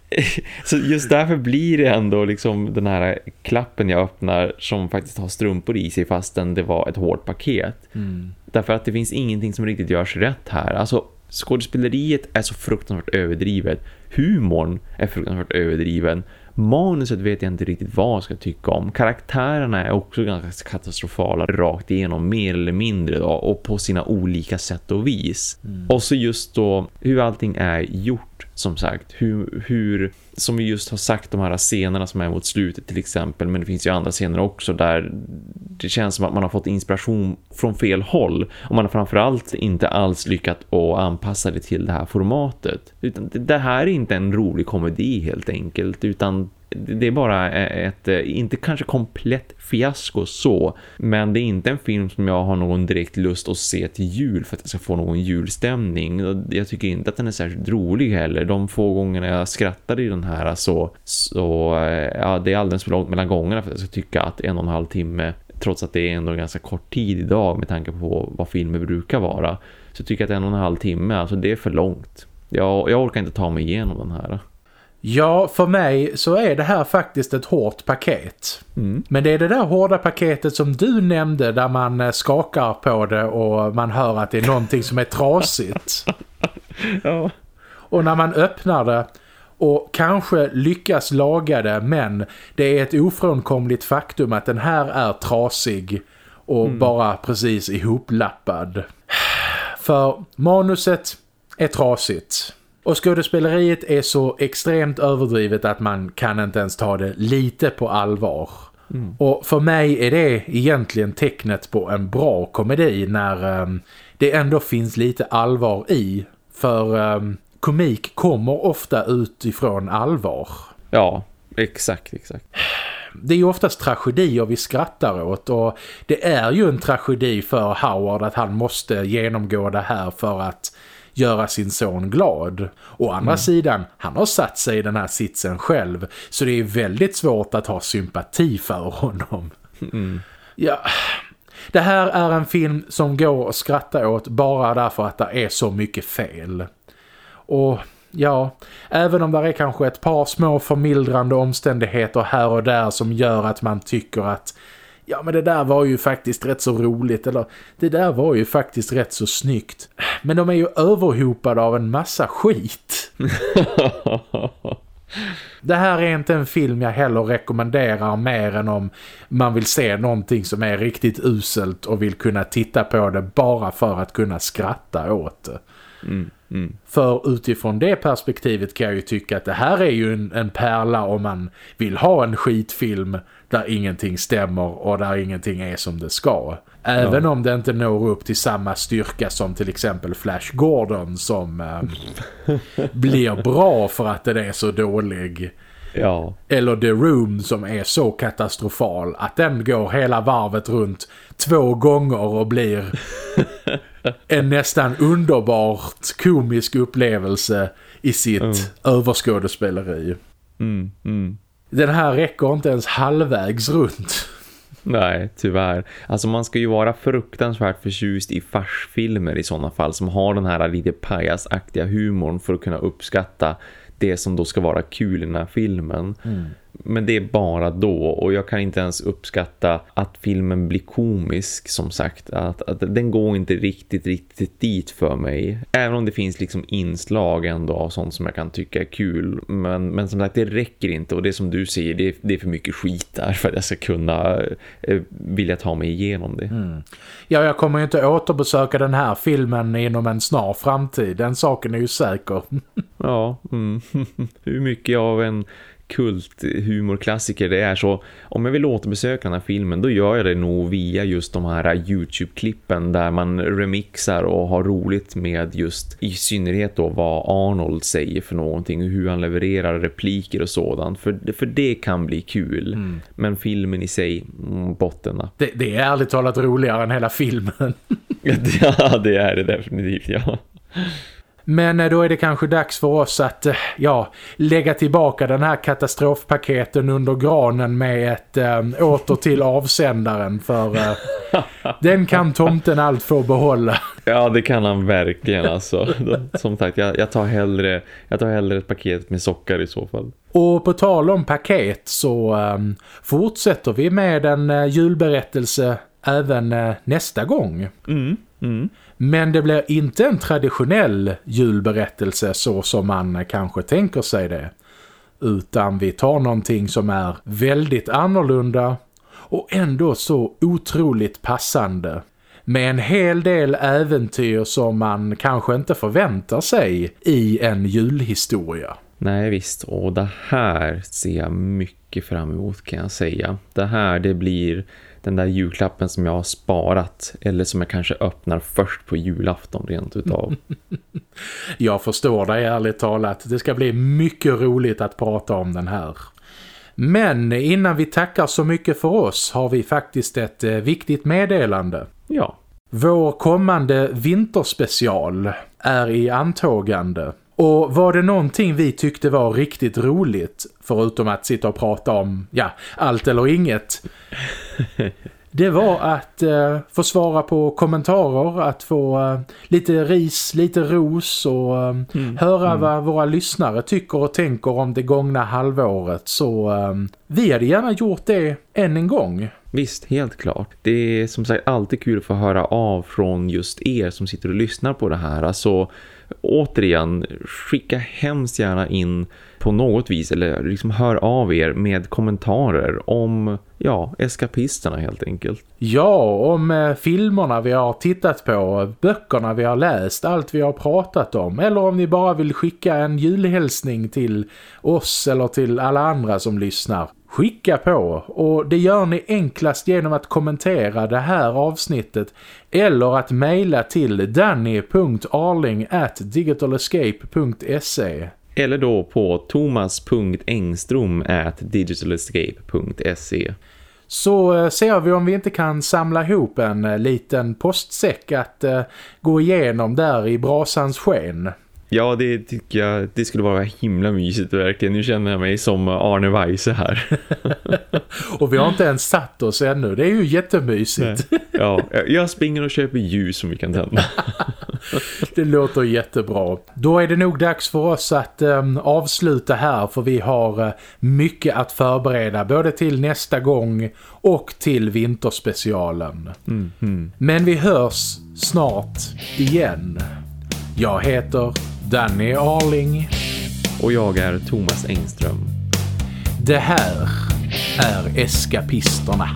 så just därför blir det ändå liksom den här klappen jag öppnar som faktiskt har strumpor i sig fastän det var ett hårt paket. Mm. Därför att det finns ingenting som riktigt görs rätt här. Alltså skådespeleriet är så fruktansvärt överdrivet. Humorn är fruktansvärt överdriven. Manuset vet jag inte riktigt vad jag ska tycka om. Karaktärerna är också ganska katastrofala rakt igenom mer eller mindre då, och på sina olika sätt och vis. Mm. Och så just då hur allting är gjort som sagt. Hur, hur, som vi just har sagt, de här scenerna som är mot slutet till exempel. Men det finns ju andra scener också där det känns som att man har fått inspiration från fel håll. Och man har framförallt inte alls lyckats att anpassa det till det här formatet. Utan det här är inte en rolig komedi helt enkelt. Utan det är bara eh, ett, eh, inte kanske komplett fiasko så, men det är inte en film som jag har någon direkt lust att se till jul för att jag ska få någon julstämning. Jag tycker inte att den är särskilt rolig heller. De få gångerna jag skrattade i den här så, så eh, ja, det är alldeles för långt mellan gångerna för att jag ska tycka att en och en halv timme trots att det är ändå ganska kort tid idag med tanke på vad filmer brukar vara så tycker jag att en och en halv timme, alltså det är för långt. Jag, jag orkar inte ta mig igenom den här. Ja, för mig så är det här faktiskt ett hårt paket. Mm. Men det är det där hårda paketet som du nämnde där man eh, skakar på det och man hör att det är någonting som är trasigt. ja. Och när man öppnar det och kanske lyckas laga det men det är ett ofrånkomligt faktum att den här är trasig och mm. bara precis ihoplappad. För manuset är trasigt. Och skådespeleriet är så extremt överdrivet att man kan inte ens ta det lite på allvar. Mm. Och för mig är det egentligen tecknet på en bra komedi när um, det ändå finns lite allvar i. För um, komik kommer ofta utifrån allvar. Ja, exakt, exakt. Det är ju oftast tragedier vi skrattar åt och det är ju en tragedi för Howard att han måste genomgå det här för att göra sin son glad. Å andra mm. sidan, han har satt sig i den här sitsen själv så det är väldigt svårt att ha sympati för honom. Mm. Ja, det här är en film som går att skratta åt bara därför att det är så mycket fel. Och ja, även om det är kanske ett par små förmildrande omständigheter här och där som gör att man tycker att ja men det där var ju faktiskt rätt så roligt eller det där var ju faktiskt rätt så snyggt. Men de är ju överhopade av en massa skit. Det här är inte en film jag heller rekommenderar mer än om man vill se någonting som är riktigt uselt och vill kunna titta på det bara för att kunna skratta åt det. Mm, mm. För utifrån det perspektivet kan jag ju tycka att det här är ju en, en pärla om man vill ha en skitfilm där ingenting stämmer och där ingenting är som det ska. Även ja. om det inte når upp till samma styrka som till exempel Flash Gordon som eh, blir bra för att den är så dålig. Ja. Eller The Room som är så katastrofal att den går hela varvet runt två gånger och blir en nästan underbart komisk upplevelse i sitt mm. överskådespeleri. Mm, mm. Den här räcker inte ens halvvägs runt. Nej, tyvärr. Alltså man ska ju vara fruktansvärt förtjust i farsfilmer i sådana fall som har den här lite pajasaktiga humorn för att kunna uppskatta det som då ska vara kul i den här filmen. Mm. Men det är bara då och jag kan inte ens uppskatta att filmen blir komisk som sagt. Att, att den går inte riktigt, riktigt dit för mig. Även om det finns liksom inslag ändå av sånt som jag kan tycka är kul. Men, men som sagt, det räcker inte och det som du säger, det är, det är för mycket skit där för att jag ska kunna eh, vilja ta mig igenom det. Mm. Ja, jag kommer ju inte återbesöka den här filmen inom en snar framtid. Den saken är ju säker. ja, mm. hur mycket av en kulthumorklassiker det är så om jag vill återbesöka den här filmen då gör jag det nog via just de här Youtube-klippen där man remixar och har roligt med just i synnerhet då vad Arnold säger för någonting och hur han levererar repliker och sådant för, för det kan bli kul mm. men filmen i sig mm, bottenna. Det, det är ärligt talat roligare än hela filmen. ja det är det definitivt ja. Men eh, då är det kanske dags för oss att eh, ja, lägga tillbaka den här katastrofpaketen under granen med ett äh, åter till avsändaren för äh, den kan tomten allt få behålla. Ja, det kan han verkligen alltså. Som sagt, jag, jag, tar hellre, jag tar hellre ett paket med sockar i så fall. Och på tal om paket så ähm, fortsätter vi med en äh, julberättelse även nästa gång. Mm, mm. Men det blir inte en traditionell julberättelse så som man kanske tänker sig det. Utan vi tar någonting som är väldigt annorlunda och ändå så otroligt passande. med en hel del äventyr som man kanske inte förväntar sig i en julhistoria. Nej visst, och det här ser jag mycket fram emot kan jag säga. Det här det blir den där julklappen som jag har sparat eller som jag kanske öppnar först på julafton rent utav. jag förstår dig ärligt talat. Det ska bli mycket roligt att prata om den här. Men innan vi tackar så mycket för oss har vi faktiskt ett eh, viktigt meddelande. Ja. Vår kommande vinterspecial är i antågande. Och var det någonting vi tyckte var riktigt roligt, förutom att sitta och prata om, ja, allt eller inget, det var att eh, få svara på kommentarer, att få eh, lite ris, lite ros och eh, mm. höra mm. vad våra lyssnare tycker och tänker om det gångna halvåret. Så eh, vi hade gärna gjort det än en gång. Visst, helt klart. Det är som sagt alltid kul att få höra av från just er som sitter och lyssnar på det här. Alltså återigen, skicka hemskt gärna in på något vis eller liksom hör av er med kommentarer om ja, eskapisterna helt enkelt. Ja, om eh, filmerna vi har tittat på, böckerna vi har läst, allt vi har pratat om. Eller om ni bara vill skicka en julhälsning till oss eller till alla andra som lyssnar. Skicka på. Och det gör ni enklast genom att kommentera det här avsnittet eller att mejla till danny.arling digitalescape.se eller då på thomas.engstrom digitalescape.se så eh, ser vi om vi inte kan samla ihop en eh, liten postsäck att uh, gå igenom där i brasans sken. Ja, det tycker jag det skulle vara himla mysigt verkligen. Nu känner jag mig som Arne Weise här. och vi har inte ens satt oss ännu. Det är ju jättemysigt. Nej. Ja, jag springer och köper ljus som vi kan tända. det låter jättebra. Då är det nog dags för oss att um, avsluta här för vi har uh, mycket att förbereda både till nästa gång och till vinterspecialen. Mm, mm. Men vi hörs snart igen. Jag heter Danny Arling. Och jag är Thomas Engström. Det här är Eskapisterna.